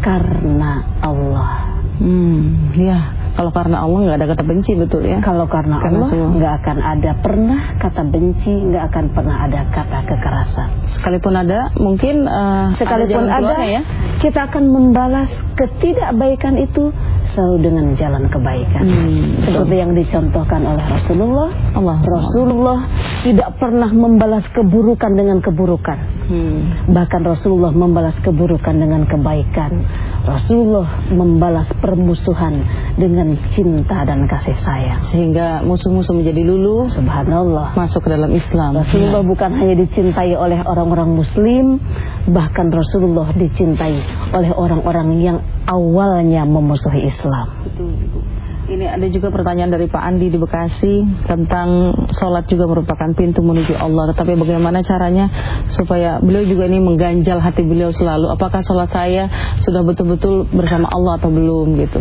karena Allah. Hmm, ya. Kalau karena Allah nggak ada kata benci betul ya? Kalau karena, karena Allah nggak akan ada pernah kata benci, nggak akan pernah ada kata kekerasan. Sekalipun ada, mungkin uh, sekalipun ada, ada ya? kita akan membalas ketidakbaikan itu selalu dengan jalan kebaikan. Hmm, Seperti yang dicontohkan oleh Rasulullah. Allah, Rasulullah tidak pernah membalas keburukan dengan keburukan. Hmm. Bahkan Rasulullah membalas keburukan dengan kebaikan. Rasulullah membalas permusuhan dengan cinta dan kasih sayang. Sehingga musuh-musuh menjadi lulu. Subhanallah. Masuk ke dalam Islam. Rasulullah bukan hanya dicintai oleh orang-orang muslim, bahkan Rasulullah dicintai oleh orang-orang yang awalnya memusuhi Islam. Ini ada juga pertanyaan dari Pak Andi di Bekasi tentang sholat juga merupakan pintu menuju Allah. Tetapi bagaimana caranya supaya beliau juga ini mengganjal hati beliau selalu. Apakah sholat saya sudah betul-betul bersama Allah atau belum gitu?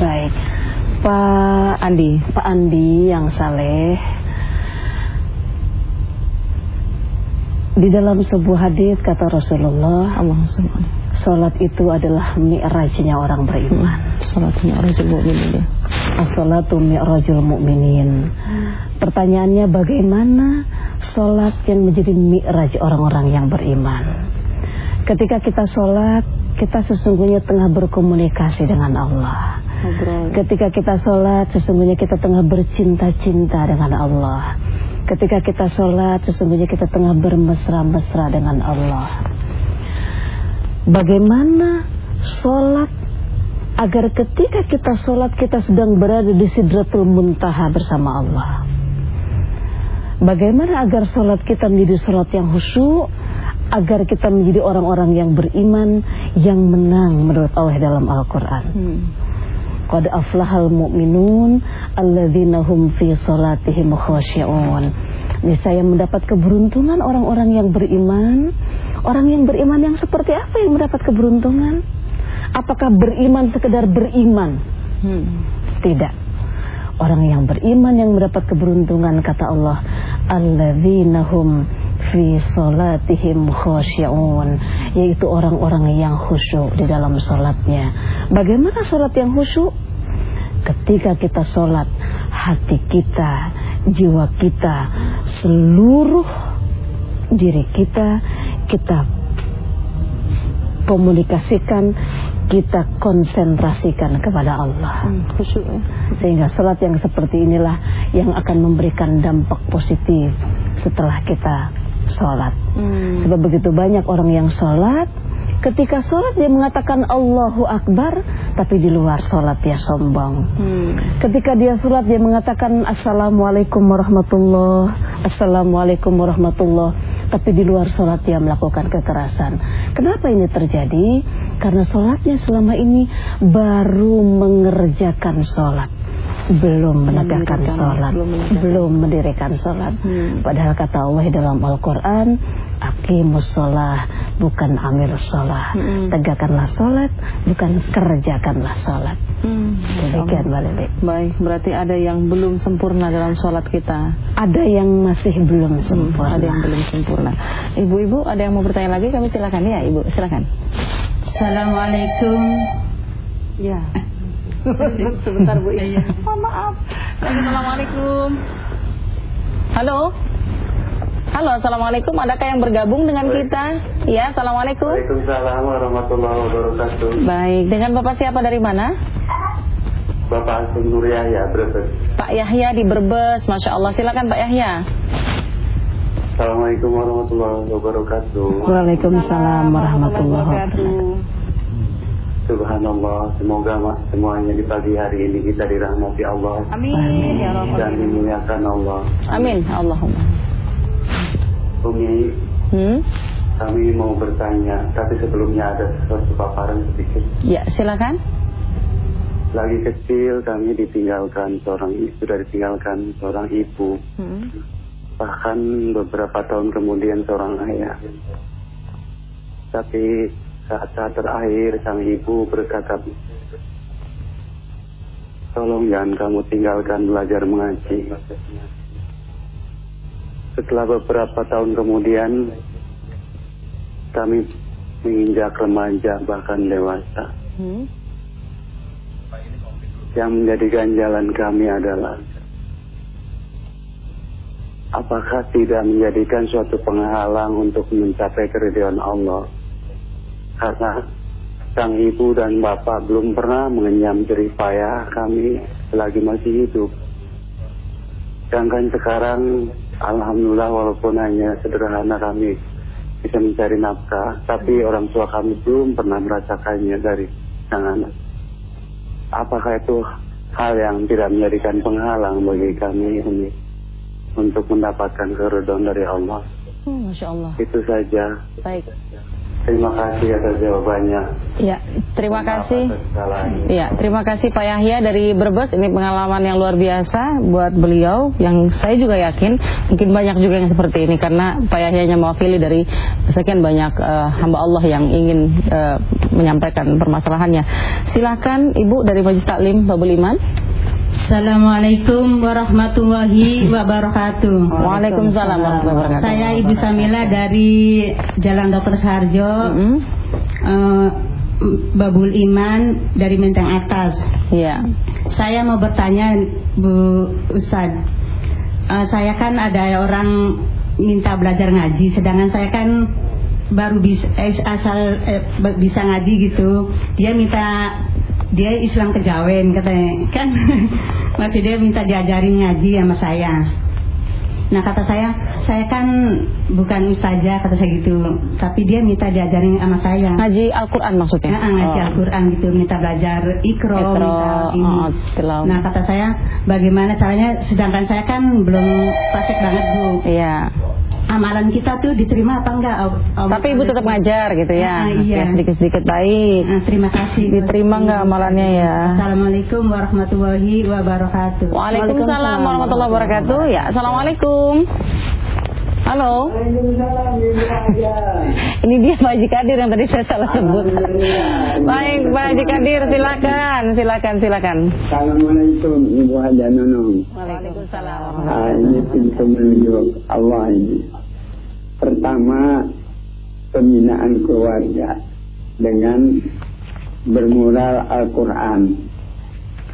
Baik, Pak Andi, Pak Andi yang saleh. Di dalam sebuah hadis kata Rasulullah, Allah Salat itu adalah mi'rajnya orang beriman. Salat mi'rajul mu'minin ya. As-salatu mi'rajul mu'minin. Pertanyaannya bagaimana salat yang menjadi mi'raj orang-orang yang beriman? Ketika kita salat, kita sesungguhnya tengah berkomunikasi dengan Allah. Ketika kita salat, sesungguhnya kita tengah bercinta-cinta dengan Allah. Ketika kita salat, sesungguhnya kita tengah bermesra-mesra dengan Allah bagaimana sholat agar ketika kita sholat kita sedang berada di sidratul muntaha bersama Allah. Bagaimana agar sholat kita menjadi sholat yang khusyuk, agar kita menjadi orang-orang yang beriman, yang menang menurut Allah dalam Al-Quran. Hmm. Qad aflahal mu'minun alladzina hum fi salatihim khashi'un. Niscaya mendapat keberuntungan orang-orang yang beriman Orang yang beriman yang seperti apa yang mendapat keberuntungan? Apakah beriman sekedar beriman? Hmm. Tidak. Orang yang beriman yang mendapat keberuntungan kata Allah, alladzina hum fi salatihim khasyi'un, yaitu orang-orang yang khusyuk di dalam salatnya. Bagaimana salat yang khusyuk? Ketika kita salat, hati kita, jiwa kita, seluruh diri kita, kita komunikasikan, kita konsentrasikan kepada Allah. Hmm. Sehingga sholat yang seperti inilah yang akan memberikan dampak positif setelah kita sholat. Hmm. Sebab begitu banyak orang yang sholat, ketika sholat dia mengatakan Allahu Akbar, tapi di luar sholat dia sombong. Hmm. Ketika dia sholat dia mengatakan Assalamualaikum warahmatullah, Assalamualaikum warahmatullah tapi di luar sholat dia melakukan kekerasan. Kenapa ini terjadi? Karena sholatnya selama ini baru mengerjakan sholat belum menegakkan sholat, belum mendirikan sholat. Hmm. Padahal kata Allah dalam Al-Quran, Akimus sholat, bukan amil sholat. Hmm. Tegakkanlah sholat, bukan kerjakanlah sholat. Hmm. Demikian Mbak Lili. Baik, berarti ada yang belum sempurna dalam sholat kita. Ada yang masih belum sempurna. Hmm, ada yang belum sempurna. Ibu-ibu ada yang mau bertanya lagi? Kami silakan ya, Ibu. Silakan. Assalamualaikum. Ya. Sebentar Bu. Iya. Oh, maaf. Assalamualaikum. Halo. Halo, assalamualaikum. Adakah yang bergabung dengan kita? Ya, assalamualaikum. Waalaikumsalam warahmatullahi wabarakatuh. Baik, dengan bapak siapa dari mana? Bapak Asim Nur Yahya, Brebes. Pak Yahya di Brebes, masya Allah. Silakan Pak Yahya. Assalamualaikum warahmatullahi wabarakatuh. Waalaikumsalam warahmatullahi wabarakatuh. Subhanallah, semoga semuanya di pagi hari ini kita dirahmati Allah. Amin. Ya Dan dimuliakan Allah. Amin. Allahumma. Umi, hmm? kami mau bertanya, tapi sebelumnya ada sesuatu paparan sedikit. Ya, silakan. Lagi kecil kami ditinggalkan seorang ibu, sudah ditinggalkan seorang ibu. Hmm. Bahkan beberapa tahun kemudian seorang ayah. Tapi saat-saat terakhir sang ibu berkata, Tolong jangan kamu tinggalkan belajar mengaji. Setelah beberapa tahun kemudian, kami menginjak remaja bahkan dewasa. Hmm? Yang menjadi ganjalan kami adalah apakah tidak menjadikan suatu penghalang untuk mencapai keridhaan Allah? karena sang ibu dan bapak belum pernah mengenyam jerih payah kami selagi masih hidup. Sedangkan sekarang Alhamdulillah walaupun hanya sederhana kami bisa mencari nafkah, tapi orang tua kami belum pernah merasakannya dari sang anak. Apakah itu hal yang tidak menjadikan penghalang bagi kami ini untuk mendapatkan keridhaan dari Allah? Hmm, Masya Allah. Itu saja. Baik. Terima kasih atas jawabannya. Ya, terima kasih. Ya, terima kasih Pak Yahya dari Brebes. Ini pengalaman yang luar biasa buat beliau. Yang saya juga yakin mungkin banyak juga yang seperti ini karena Pak Yahya mewakili dari sekian banyak uh, hamba Allah yang ingin uh, menyampaikan permasalahannya. Silakan Ibu dari Majelis Taklim Babul Iman. Assalamualaikum warahmatullahi wabarakatuh. Waalaikumsalam warahmatullahi wabarakatuh. Saya Ibu Samila dari Jalan Dr. Sarjo, mm -hmm. uh, Babul Iman dari Menteng Atas. Iya. Saya mau bertanya Bu Ustad. Uh, saya kan ada orang minta belajar ngaji, sedangkan saya kan baru bisa eh, asal eh, bisa ngaji gitu. Dia minta dia Islam kejawen katanya. Kan masih dia minta diajarin ngaji sama saya. Nah kata saya saya kan bukan ustazah kata saya gitu. Tapi dia minta diajarin sama saya. Ngaji Al-Quran maksudnya? Nah, ngaji oh. Al-Quran gitu minta belajar ikro, ikro. minta ini. oh, nah kata saya bagaimana caranya? Sedangkan saya kan belum praktek banget bu. Iya amalan kita tuh diterima apa enggak? Tapi ibu tetap ngajar gitu ya? Ah, iya. sedikit-sedikit baik. Ah, terima kasih. Diterima enggak amalannya ya? Assalamualaikum warahmatullahi wabarakatuh. Waalaikumsalam warahmatullahi wabarakatuh. Ya, assalamualaikum. Halo. Ini dia Pak Haji Kadir yang tadi saya salah sebut. Baik, Pak Haji Kadir, silakan, silakan, silakan. Assalamualaikum Ibu Haja Nunung. Waalaikumsalam. Ah, ini pintu menuju Allah ini. Pertama, pembinaan keluarga dengan bermural Al-Quran.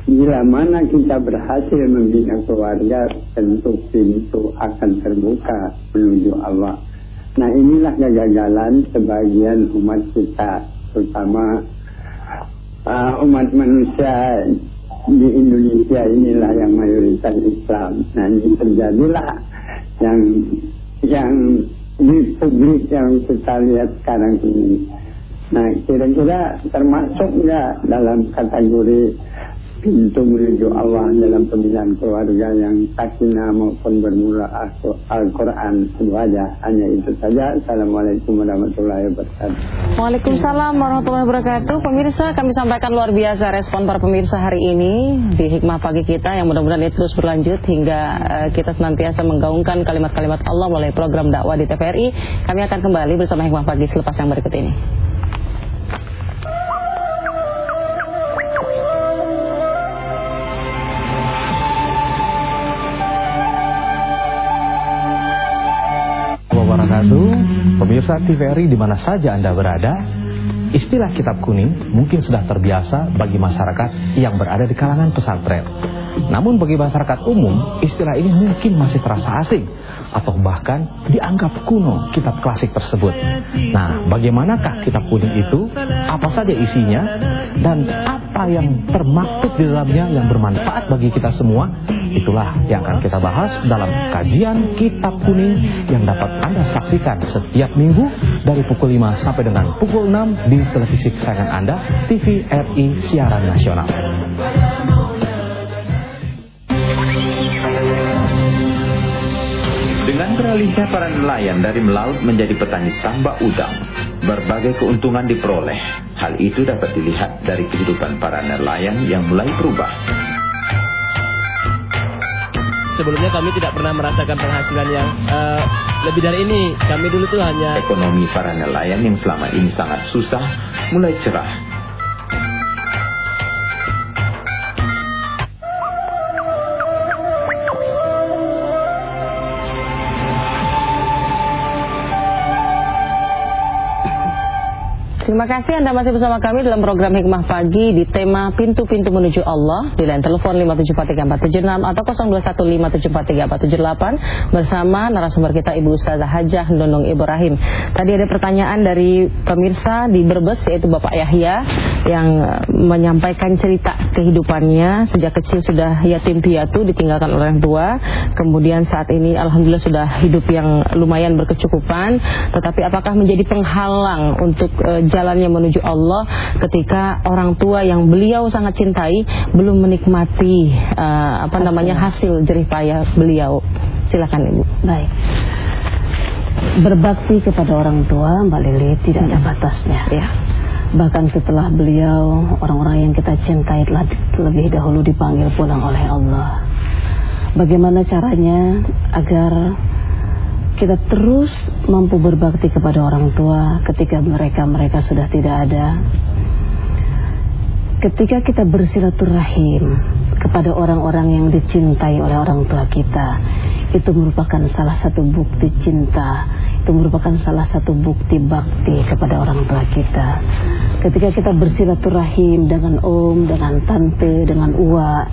bila mana kita berhasil membina keluarga, tentu pintu akan terbuka menuju Allah. Nah inilah kegagalan sebagian umat kita, terutama uh, umat manusia di Indonesia inilah yang mayoritas Islam. Nah ini terjadilah yang yang di publik yang kita lihat sekarang ini. Nah kira-kira termasuk nggak dalam kategori pintu menuju Allah dalam pemilihan keluarga yang sakinah maupun bermula Al-Quran. Aja hanya itu saja. Assalamualaikum warahmatullahi wabarakatuh. Waalaikumsalam warahmatullahi wabarakatuh. Pemirsa kami sampaikan luar biasa respon para pemirsa hari ini. Di Hikmah Pagi kita yang mudah-mudahan itu terus berlanjut hingga uh, kita senantiasa menggaungkan kalimat-kalimat Allah melalui program dakwah di TVRI. Kami akan kembali bersama Hikmah Pagi selepas yang berikut ini Pemirsa TVRI di mana saja Anda berada Istilah kitab kuning mungkin sudah terbiasa bagi masyarakat yang berada di kalangan pesantren Namun bagi masyarakat umum istilah ini mungkin masih terasa asing Atau bahkan dianggap kuno kitab klasik tersebut Nah bagaimanakah kitab kuning itu? Apa saja isinya? Dan apa yang termaktub di dalamnya yang bermanfaat bagi kita semua? Itulah yang akan kita bahas dalam kajian Kitab Kuning yang dapat Anda saksikan setiap minggu dari pukul 5 sampai dengan pukul 6 di televisi kesayangan Anda, TV RI Siaran Nasional. Dengan beralihnya para nelayan dari melaut menjadi petani tambak udang, berbagai keuntungan diperoleh. Hal itu dapat dilihat dari kehidupan para nelayan yang mulai berubah sebelumnya kami tidak pernah merasakan penghasilan yang uh, lebih dari ini. Kami dulu tuh hanya ekonomi para nelayan yang selama ini sangat susah mulai cerah Terima kasih Anda masih bersama kami dalam program Hikmah Pagi di tema Pintu-Pintu Menuju Allah. Di line telepon 5743476 atau 0215743478 bersama narasumber kita Ibu Ustazah Hajah Nunung Ibrahim. Tadi ada pertanyaan dari pemirsa di Brebes yaitu Bapak Yahya yang menyampaikan cerita kehidupannya. Sejak kecil sudah yatim piatu ditinggalkan orang tua. Kemudian saat ini Alhamdulillah sudah hidup yang lumayan berkecukupan. Tetapi apakah menjadi penghalang untuk uh, jalannya menuju Allah ketika orang tua yang beliau sangat cintai belum menikmati uh, apa hasil. namanya hasil jerih payah beliau. Silakan Ibu. Baik. Berbakti kepada orang tua Mbak Lili tidak ada batasnya ya. Bahkan setelah beliau orang-orang yang kita cintai telah lebih dahulu dipanggil pulang oleh Allah. Bagaimana caranya agar kita terus mampu berbakti kepada orang tua ketika mereka-mereka sudah tidak ada. Ketika kita bersilaturahim kepada orang-orang yang dicintai oleh orang tua kita, itu merupakan salah satu bukti cinta itu merupakan salah satu bukti bakti kepada orang tua kita. Ketika kita bersilaturahim dengan om, dengan tante, dengan uwa,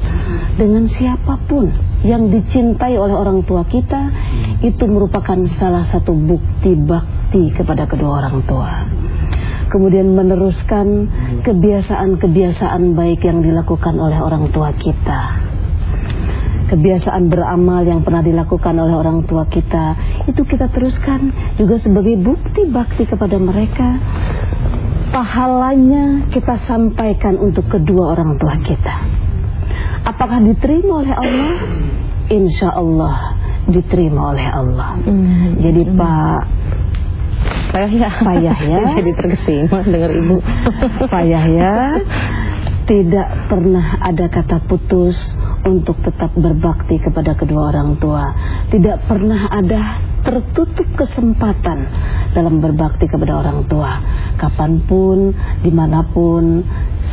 dengan siapa pun yang dicintai oleh orang tua kita, itu merupakan salah satu bukti bakti kepada kedua orang tua. Kemudian meneruskan kebiasaan-kebiasaan baik yang dilakukan oleh orang tua kita kebiasaan beramal yang pernah dilakukan oleh orang tua kita itu kita teruskan juga sebagai bukti bakti kepada mereka. Pahalanya kita sampaikan untuk kedua orang tua kita. Apakah diterima oleh Allah? Insya Allah diterima oleh Allah. Hmm. jadi Pak Pak Yahya Pak Yahya jadi terkesima dengar ibu. Pak Yahya tidak pernah ada kata putus untuk tetap berbakti kepada kedua orang tua. Tidak pernah ada tertutup kesempatan dalam berbakti kepada orang tua. Kapan pun, di mana pun,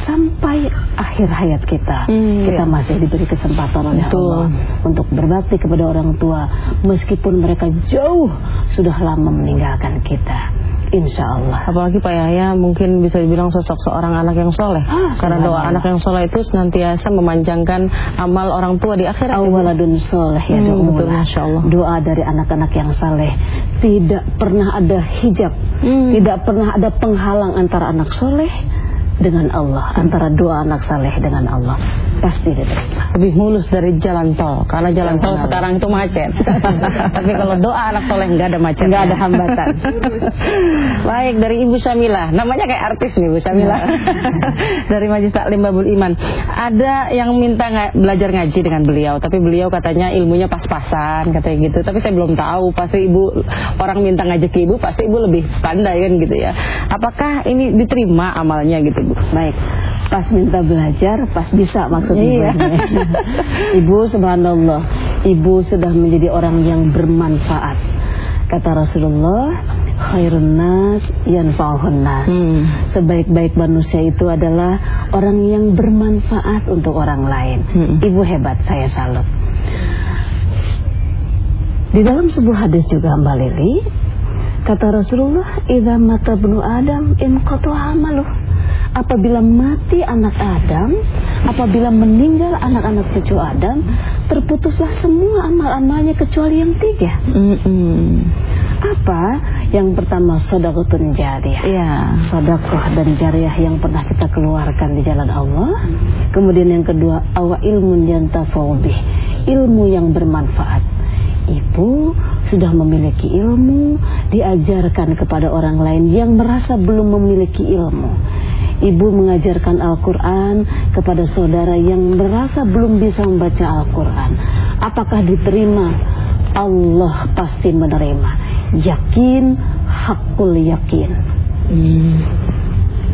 sampai akhir hayat kita, hmm, kita iya. masih diberi kesempatan oleh Betul. Allah untuk berbakti kepada orang tua, meskipun mereka jauh sudah lama meninggalkan kita. Insya Allah. Apalagi Pak Yahya mungkin bisa dibilang sosok seorang anak yang soleh. Ah, Karena doa anak yang soleh itu senantiasa memanjangkan amal orang tua di akhirat. Awaladun soleh ya hmm, betul, Masya Allah. Doa dari anak-anak yang soleh tidak pernah ada hijab, hmm. tidak pernah ada penghalang antara anak soleh dengan Allah, antara doa anak saleh dengan Allah pasti diterima. Lebih mulus dari jalan tol, karena jalan tol sekarang itu macet. Tapi kalau doa anak soleh nggak ada macet, nggak ada hambatan. Baik dari Ibu Syamila, namanya kayak artis nih Ibu Syamila. Ya. dari Majlis Taklim Babul Iman. Ada yang minta ng belajar ngaji dengan beliau, tapi beliau katanya ilmunya pas-pasan, katanya gitu. Tapi saya belum tahu, pasti Ibu orang minta ngaji ke Ibu, pasti Ibu lebih pandai kan gitu ya. Apakah ini diterima amalnya gitu? Ibu. Baik. Pas minta belajar, pas bisa maksudnya. Iya. Ibu subhanallah, Ibu sudah menjadi orang yang bermanfaat. Kata Rasulullah, khairun nas yanfa'uhun nas. Hmm. Sebaik-baik manusia itu adalah orang yang bermanfaat untuk orang lain. Hmm. Ibu hebat, saya salut. Di dalam sebuah hadis juga Mbak Lili, kata Rasulullah, "Idza mata ibnu Adam inqata amaluh." Apabila mati anak Adam, apabila meninggal anak-anak cucu Adam, terputuslah semua amal-amalnya kecuali yang tiga. Mm -mm. Apa? Yang pertama sodakotun jariah. Ya. Sodakoh dan jariah yang pernah kita keluarkan di jalan Allah. Kemudian yang kedua awa ilmu yang tafawbih. Ilmu yang bermanfaat. Ibu sudah memiliki ilmu, diajarkan kepada orang lain yang merasa belum memiliki ilmu ibu mengajarkan Al-Quran kepada saudara yang merasa belum bisa membaca Al-Quran. Apakah diterima? Allah pasti menerima. Yakin, hakul yakin. Hmm.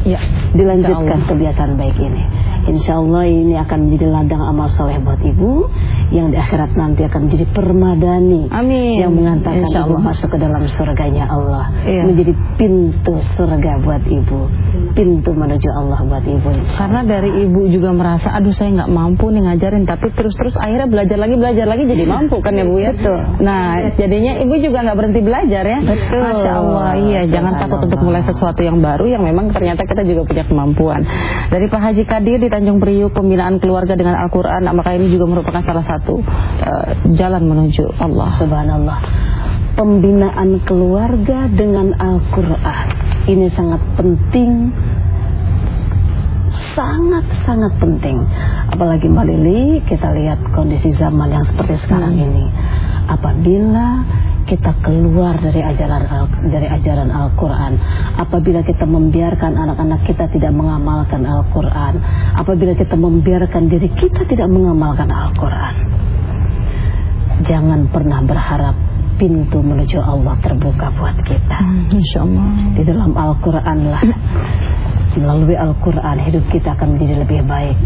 Ya, dilanjutkan kebiasaan baik ini. Insya Allah ini akan menjadi ladang amal soleh buat ibu yang di akhirat nanti akan menjadi permadani Amin. yang mengantarkan ibu masuk ke dalam surganya Allah. Iya. menjadi pintu surga buat ibu. Pintu menuju Allah buat ibu. Karena dari ibu juga merasa aduh saya nggak mampu nih ngajarin. Tapi terus-terus akhirnya belajar lagi belajar lagi jadi mampu kan ya Bu ya? Betul. Nah jadinya ibu juga nggak berhenti belajar ya? Betul. Masya Allah iya. Jangan takut untuk mulai sesuatu yang baru yang memang ternyata kita juga punya kemampuan. Dari Pak Haji Kadir di Tanjung Priuk pembinaan keluarga dengan Al-Quran apakah ini juga merupakan salah satu uh, jalan menuju Allah. Subhanallah. Pembinaan keluarga dengan Al-Quran. Ini sangat penting. Sangat-sangat penting. Apalagi Mbak Lili kita lihat kondisi zaman yang seperti sekarang hmm. ini. Apabila kita keluar dari ajaran dari ajaran Al-Qur'an, apabila kita membiarkan anak-anak kita tidak mengamalkan Al-Qur'an, apabila kita membiarkan diri kita tidak mengamalkan Al-Qur'an. Jangan pernah berharap pintu menuju Allah terbuka buat kita. Hmm, Insya Allah. Di dalam Al-Quran lah. Melalui Al-Quran hidup kita akan menjadi lebih baik.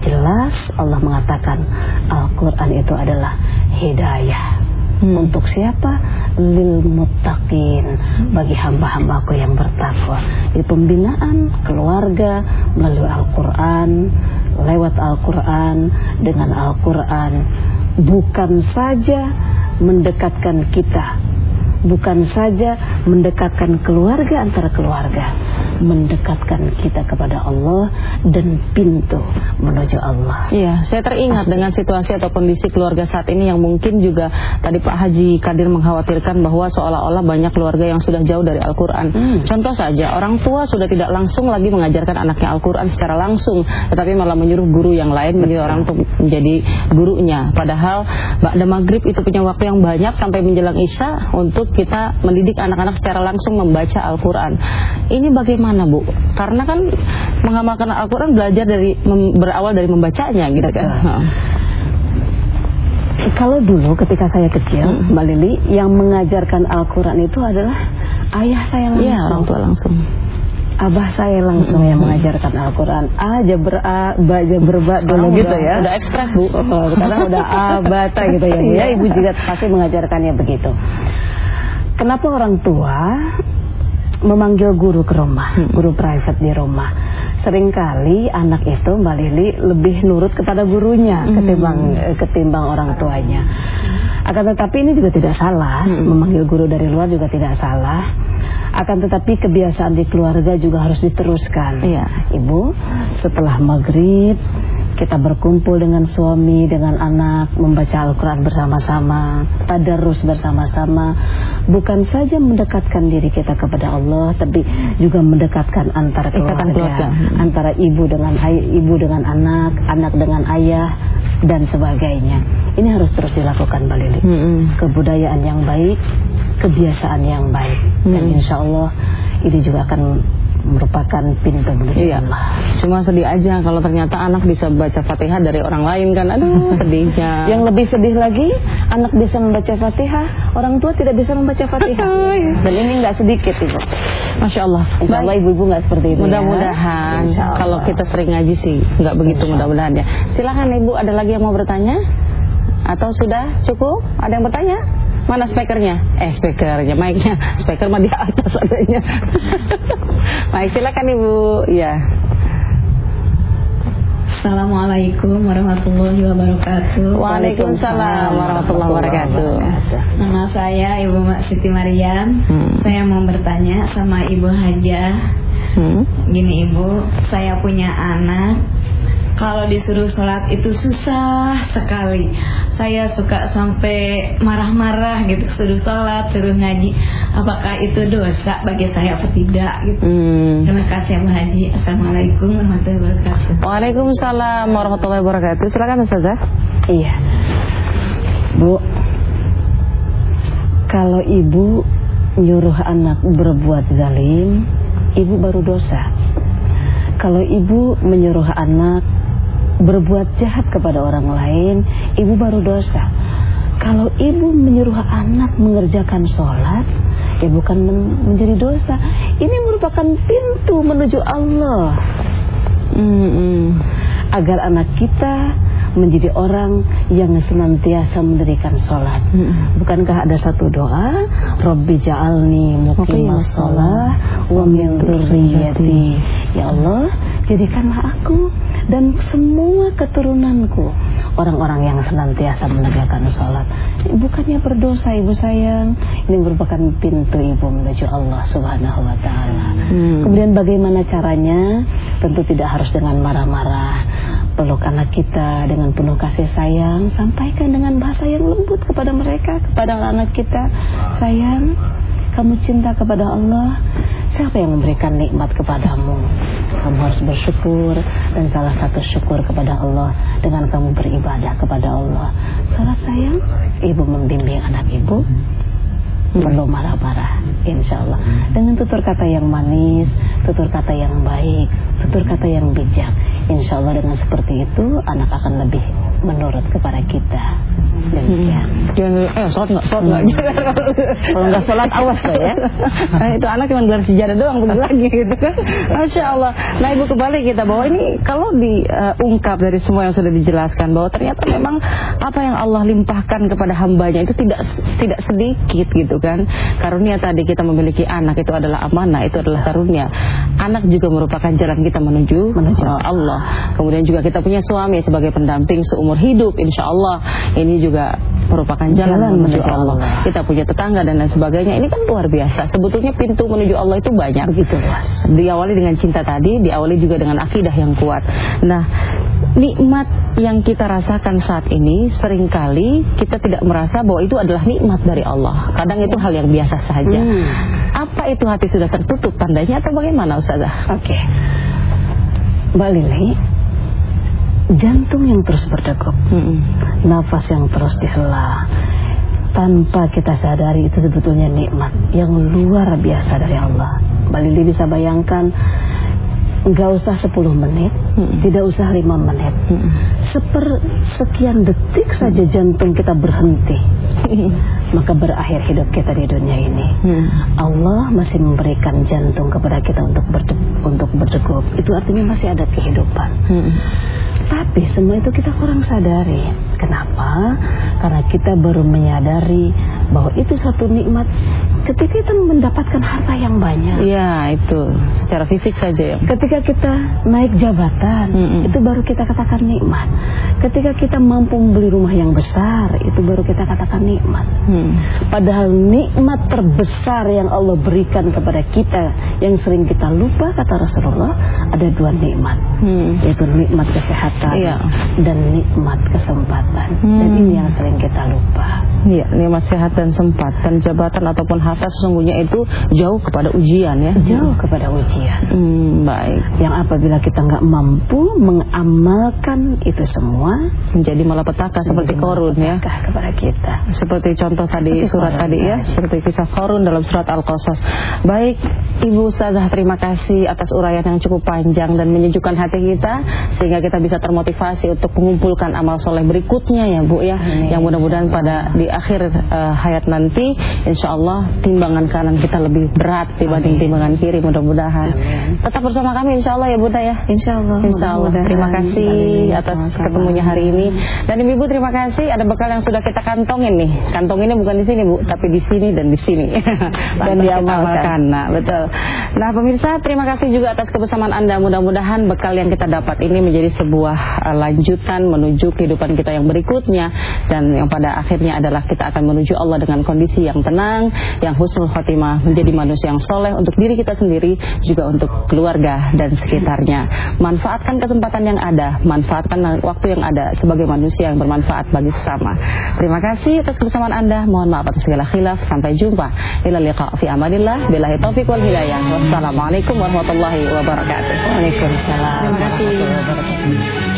Jelas Allah mengatakan Al-Quran itu adalah hidayah. Untuk siapa? Lil muttaqin, bagi hamba-hambaku yang bertakwa. Di pembinaan keluarga melalui Al-Qur'an, lewat Al-Qur'an dengan Al-Qur'an. Bukan saja mendekatkan kita. Bukan saja mendekatkan keluarga antara keluarga, mendekatkan kita kepada Allah dan pintu menuju Allah. Iya, saya teringat Pasti. dengan situasi atau kondisi keluarga saat ini yang mungkin juga tadi Pak Haji Kadir mengkhawatirkan bahwa seolah-olah banyak keluarga yang sudah jauh dari Al-Qur'an. Hmm. Contoh saja, orang tua sudah tidak langsung lagi mengajarkan anaknya Al-Qur'an secara langsung, tetapi malah menyuruh guru yang lain menjadi orang untuk menjadi gurunya. Padahal Ba'da Maghrib itu punya waktu yang banyak sampai menjelang Isya untuk kita mendidik anak-anak secara langsung membaca Al-Quran. Ini bagaimana Bu? Karena kan mengamalkan Al-Quran belajar dari berawal dari membacanya gitu kan. Kalau dulu ketika saya kecil, hmm. Mbak Lili, yang mengajarkan Al-Quran itu adalah ayah saya langsung. Iya, orang tua langsung. Abah saya langsung yang mengajarkan Al-Quran A jaber A, Ba jaber Ba dulu gitu ya Udah ekspres Bu oh, Sekarang udah A, Bata gitu ya ya Ibu juga pasti mengajarkannya begitu Kenapa orang tua memanggil guru ke rumah, hmm. guru private di rumah? Seringkali anak itu Mbak Lili lebih nurut kepada gurunya hmm. ketimbang eh, ketimbang orang tuanya. Akan tetapi ini juga tidak salah, hmm. memanggil guru dari luar juga tidak salah. Akan tetapi kebiasaan di keluarga juga harus diteruskan. Iya. Ibu, setelah maghrib kita berkumpul dengan suami, dengan anak, membaca Al-Quran bersama-sama, tadarus bersama-sama, bukan saja mendekatkan diri kita kepada Allah, tapi juga mendekatkan antara keluarga, keluarga. antara ibu dengan ayah, ibu dengan anak, anak dengan ayah, dan sebagainya. Ini harus terus dilakukan, Mbak Lili. -hmm. Kebudayaan yang baik, kebiasaan yang baik, -hmm. dan insya Allah ini juga akan merupakan pintu menuju iya. Allah. Cuma sedih aja kalau ternyata anak bisa baca Fatihah dari orang lain kan. Aduh, sedihnya. Yang lebih sedih lagi, anak bisa membaca Fatihah, orang tua tidak bisa membaca Fatihah. Dan ini nggak sedikit Ibu. Masya Allah. Insya Allah ibu-ibu nggak seperti itu. Ya. Mudah-mudahan. Ya. Kalau kita sering ngaji sih nggak begitu mudah-mudahan ya. Silahkan Ibu, ada lagi yang mau bertanya? Atau sudah cukup? Ada yang bertanya? Mana speakernya? Eh speakernya, mic-nya. Speaker mah di atas adanya. Baik, silakan Ibu. Ya. Assalamualaikum warahmatullahi wabarakatuh. Waalaikumsalam warahmatullahi wabarakatuh. Nama saya Ibu Mak Siti Maryam. Hmm. Saya mau bertanya sama Ibu Haja. Hmm. Gini Ibu, saya punya anak kalau disuruh sholat itu susah sekali. Saya suka sampai marah-marah gitu suruh sholat suruh ngaji. Apakah itu dosa bagi saya atau tidak gitu? Hmm. terima kasih Bu Haji. Assalamualaikum warahmatullahi wabarakatuh. Waalaikumsalam warahmatullahi wabarakatuh. Silakan Ustazah iya. Bu kalau ibu nyuruh anak berbuat zalim ibu baru dosa. Kalau ibu menyuruh anak berbuat jahat kepada orang lain, ibu baru dosa. Kalau ibu menyuruh anak mengerjakan sholat, ya bukan men menjadi dosa. Ini merupakan pintu menuju Allah. Mm -hmm. Agar anak kita menjadi orang yang senantiasa mendirikan sholat. Hmm. Bukankah ada satu doa, Robbi ja'alni muqimah sholat wa min Ya Allah, jadikanlah aku dan semua keturunanku orang-orang yang senantiasa menegakkan sholat. Bukannya berdosa ibu sayang. Ini merupakan pintu ibu menuju Allah subhanahu wa ta'ala. Hmm. kemudian bagaimana caranya? Tentu tidak harus dengan marah-marah. Peluk anak kita dengan penuh kasih sayang. Sampaikan dengan bahasa yang lembut kepada mereka kepada anak kita. Sayang kamu cinta kepada Allah Siapa yang memberikan nikmat kepadamu? Kamu harus bersyukur Dan salah satu syukur kepada Allah Dengan kamu beribadah kepada Allah. Salah sayang Ibu membimbing anak ibu Perlu marah-marah Insya Allah Dengan tutur kata yang manis Tutur kata yang baik Tutur kata yang bijak Insya Allah dengan seperti itu Anak akan lebih menurut kepada kita demikian. Jangan eh sholat nggak sholat nggak. Hmm. Kalau nggak sholat awas loh ya. Nah, itu anak cuma gelar sejarah doang begitu lagi gitu kan. Masya Allah. Nah ibu kembali kita bahwa ini kalau diungkap uh, dari semua yang sudah dijelaskan bahwa ternyata memang apa yang Allah limpahkan kepada hambanya itu tidak tidak sedikit gitu kan. Karunia tadi kita memiliki anak itu adalah amanah itu adalah karunia. Anak juga merupakan jalan kita menuju menuju uh, Allah. Kemudian juga kita punya suami sebagai pendamping seumur hidup insya Allah. Ini juga merupakan jalan, jalan menuju Allah. Allah. Kita punya tetangga dan lain sebagainya. Ini kan luar biasa. Sebetulnya pintu menuju Allah itu banyak gitu. Diawali dengan cinta tadi, diawali juga dengan akidah yang kuat. Nah, nikmat yang kita rasakan saat ini sering kali kita tidak merasa bahwa itu adalah nikmat dari Allah. Kadang itu hal yang biasa saja. Hmm. Apa itu hati sudah tertutup tandanya atau bagaimana Ustazah? Oke. Okay. Mbak Lili, jantung yang terus berdegup, hmm. nafas yang terus dihela, tanpa kita sadari itu sebetulnya nikmat yang luar biasa dari Allah. Mbak Lili bisa bayangkan nggak usah 10 menit, hmm. tidak usah 5 menit. Hmm. Seper sekian detik saja jantung kita berhenti. Maka berakhir hidup kita di dunia ini. Hmm. Allah masih memberikan jantung kepada kita untuk berde untuk berdegup. Itu artinya masih ada kehidupan. Hmm. Tapi semua itu kita kurang sadari. Kenapa? Karena kita baru menyadari bahwa itu satu nikmat ketika kita mendapatkan harta yang banyak. Iya, itu secara fisik saja ya. Ketika kita naik jabatan, mm -mm. itu baru kita katakan nikmat. Ketika kita mampu membeli rumah yang besar, itu baru kita katakan nikmat. Hmm. Padahal nikmat terbesar yang Allah berikan kepada kita yang sering kita lupa kata Rasulullah ada dua nikmat, hmm. yaitu nikmat kesehatan iya. dan nikmat kesempatan. Hmm. Dan ini yang sering kita lupa. Iya, nikmat sehat dan dan jabatan ataupun harta sesungguhnya itu jauh kepada ujian ya. Jauh kepada ujian. Hmm, baik. Yang apabila kita nggak mampu mengamalkan itu semua menjadi malapetaka seperti korun ya kepada kita. Seperti contoh tadi seperti surat tadi ya, seperti kisah korun dalam surat Al-Qasas. Baik, Ibu Ustazah terima kasih atas uraian yang cukup panjang dan menyejukkan hati kita sehingga kita bisa termotivasi untuk mengumpulkan amal soleh berikutnya ya Bu ya. Amin. Yang mudah-mudahan pada di akhir uh, hayat nanti insya Allah timbangan kanan kita lebih berat dibanding Amin. timbangan kiri mudah-mudahan. Tetap bersama kami insya Allah ya Bunda ya. Insya Allah. Insya Allah. Terima kasih atas Sama-sama. ketemunya hari ini. Dan Ibu terima kasih ada bekal yang sudah kita kantongin nih. Kantonginnya bukan di sini Bu, tapi di sini dan di sini. dan diamalkan. Nah, betul. Nah, pemirsa terima kasih juga atas kebersamaan Anda. Mudah-mudahan bekal yang kita dapat ini menjadi sebuah uh, lanjutan menuju kehidupan kita yang berikutnya dan yang pada akhirnya adalah kita akan menuju Allah dengan kondisi yang tenang, yang husnul khotimah, menjadi manusia yang soleh untuk diri kita sendiri, juga untuk keluarga dan sekitarnya. Manfaatkan kesempatan yang ada, manfaatkan waktu yang ada sebagai manusia yang bermanfaat bagi sesama. Terima kasih atas kebersamaan Anda. Mohon maaf atas segala khilaf. Sampai jumpa. Ila liqa fi amanillah. Billahi taufiq wal hidayah. Wassalamualaikum warahmatullahi wabarakatuh. Waalaikumsalam. Terima kasih.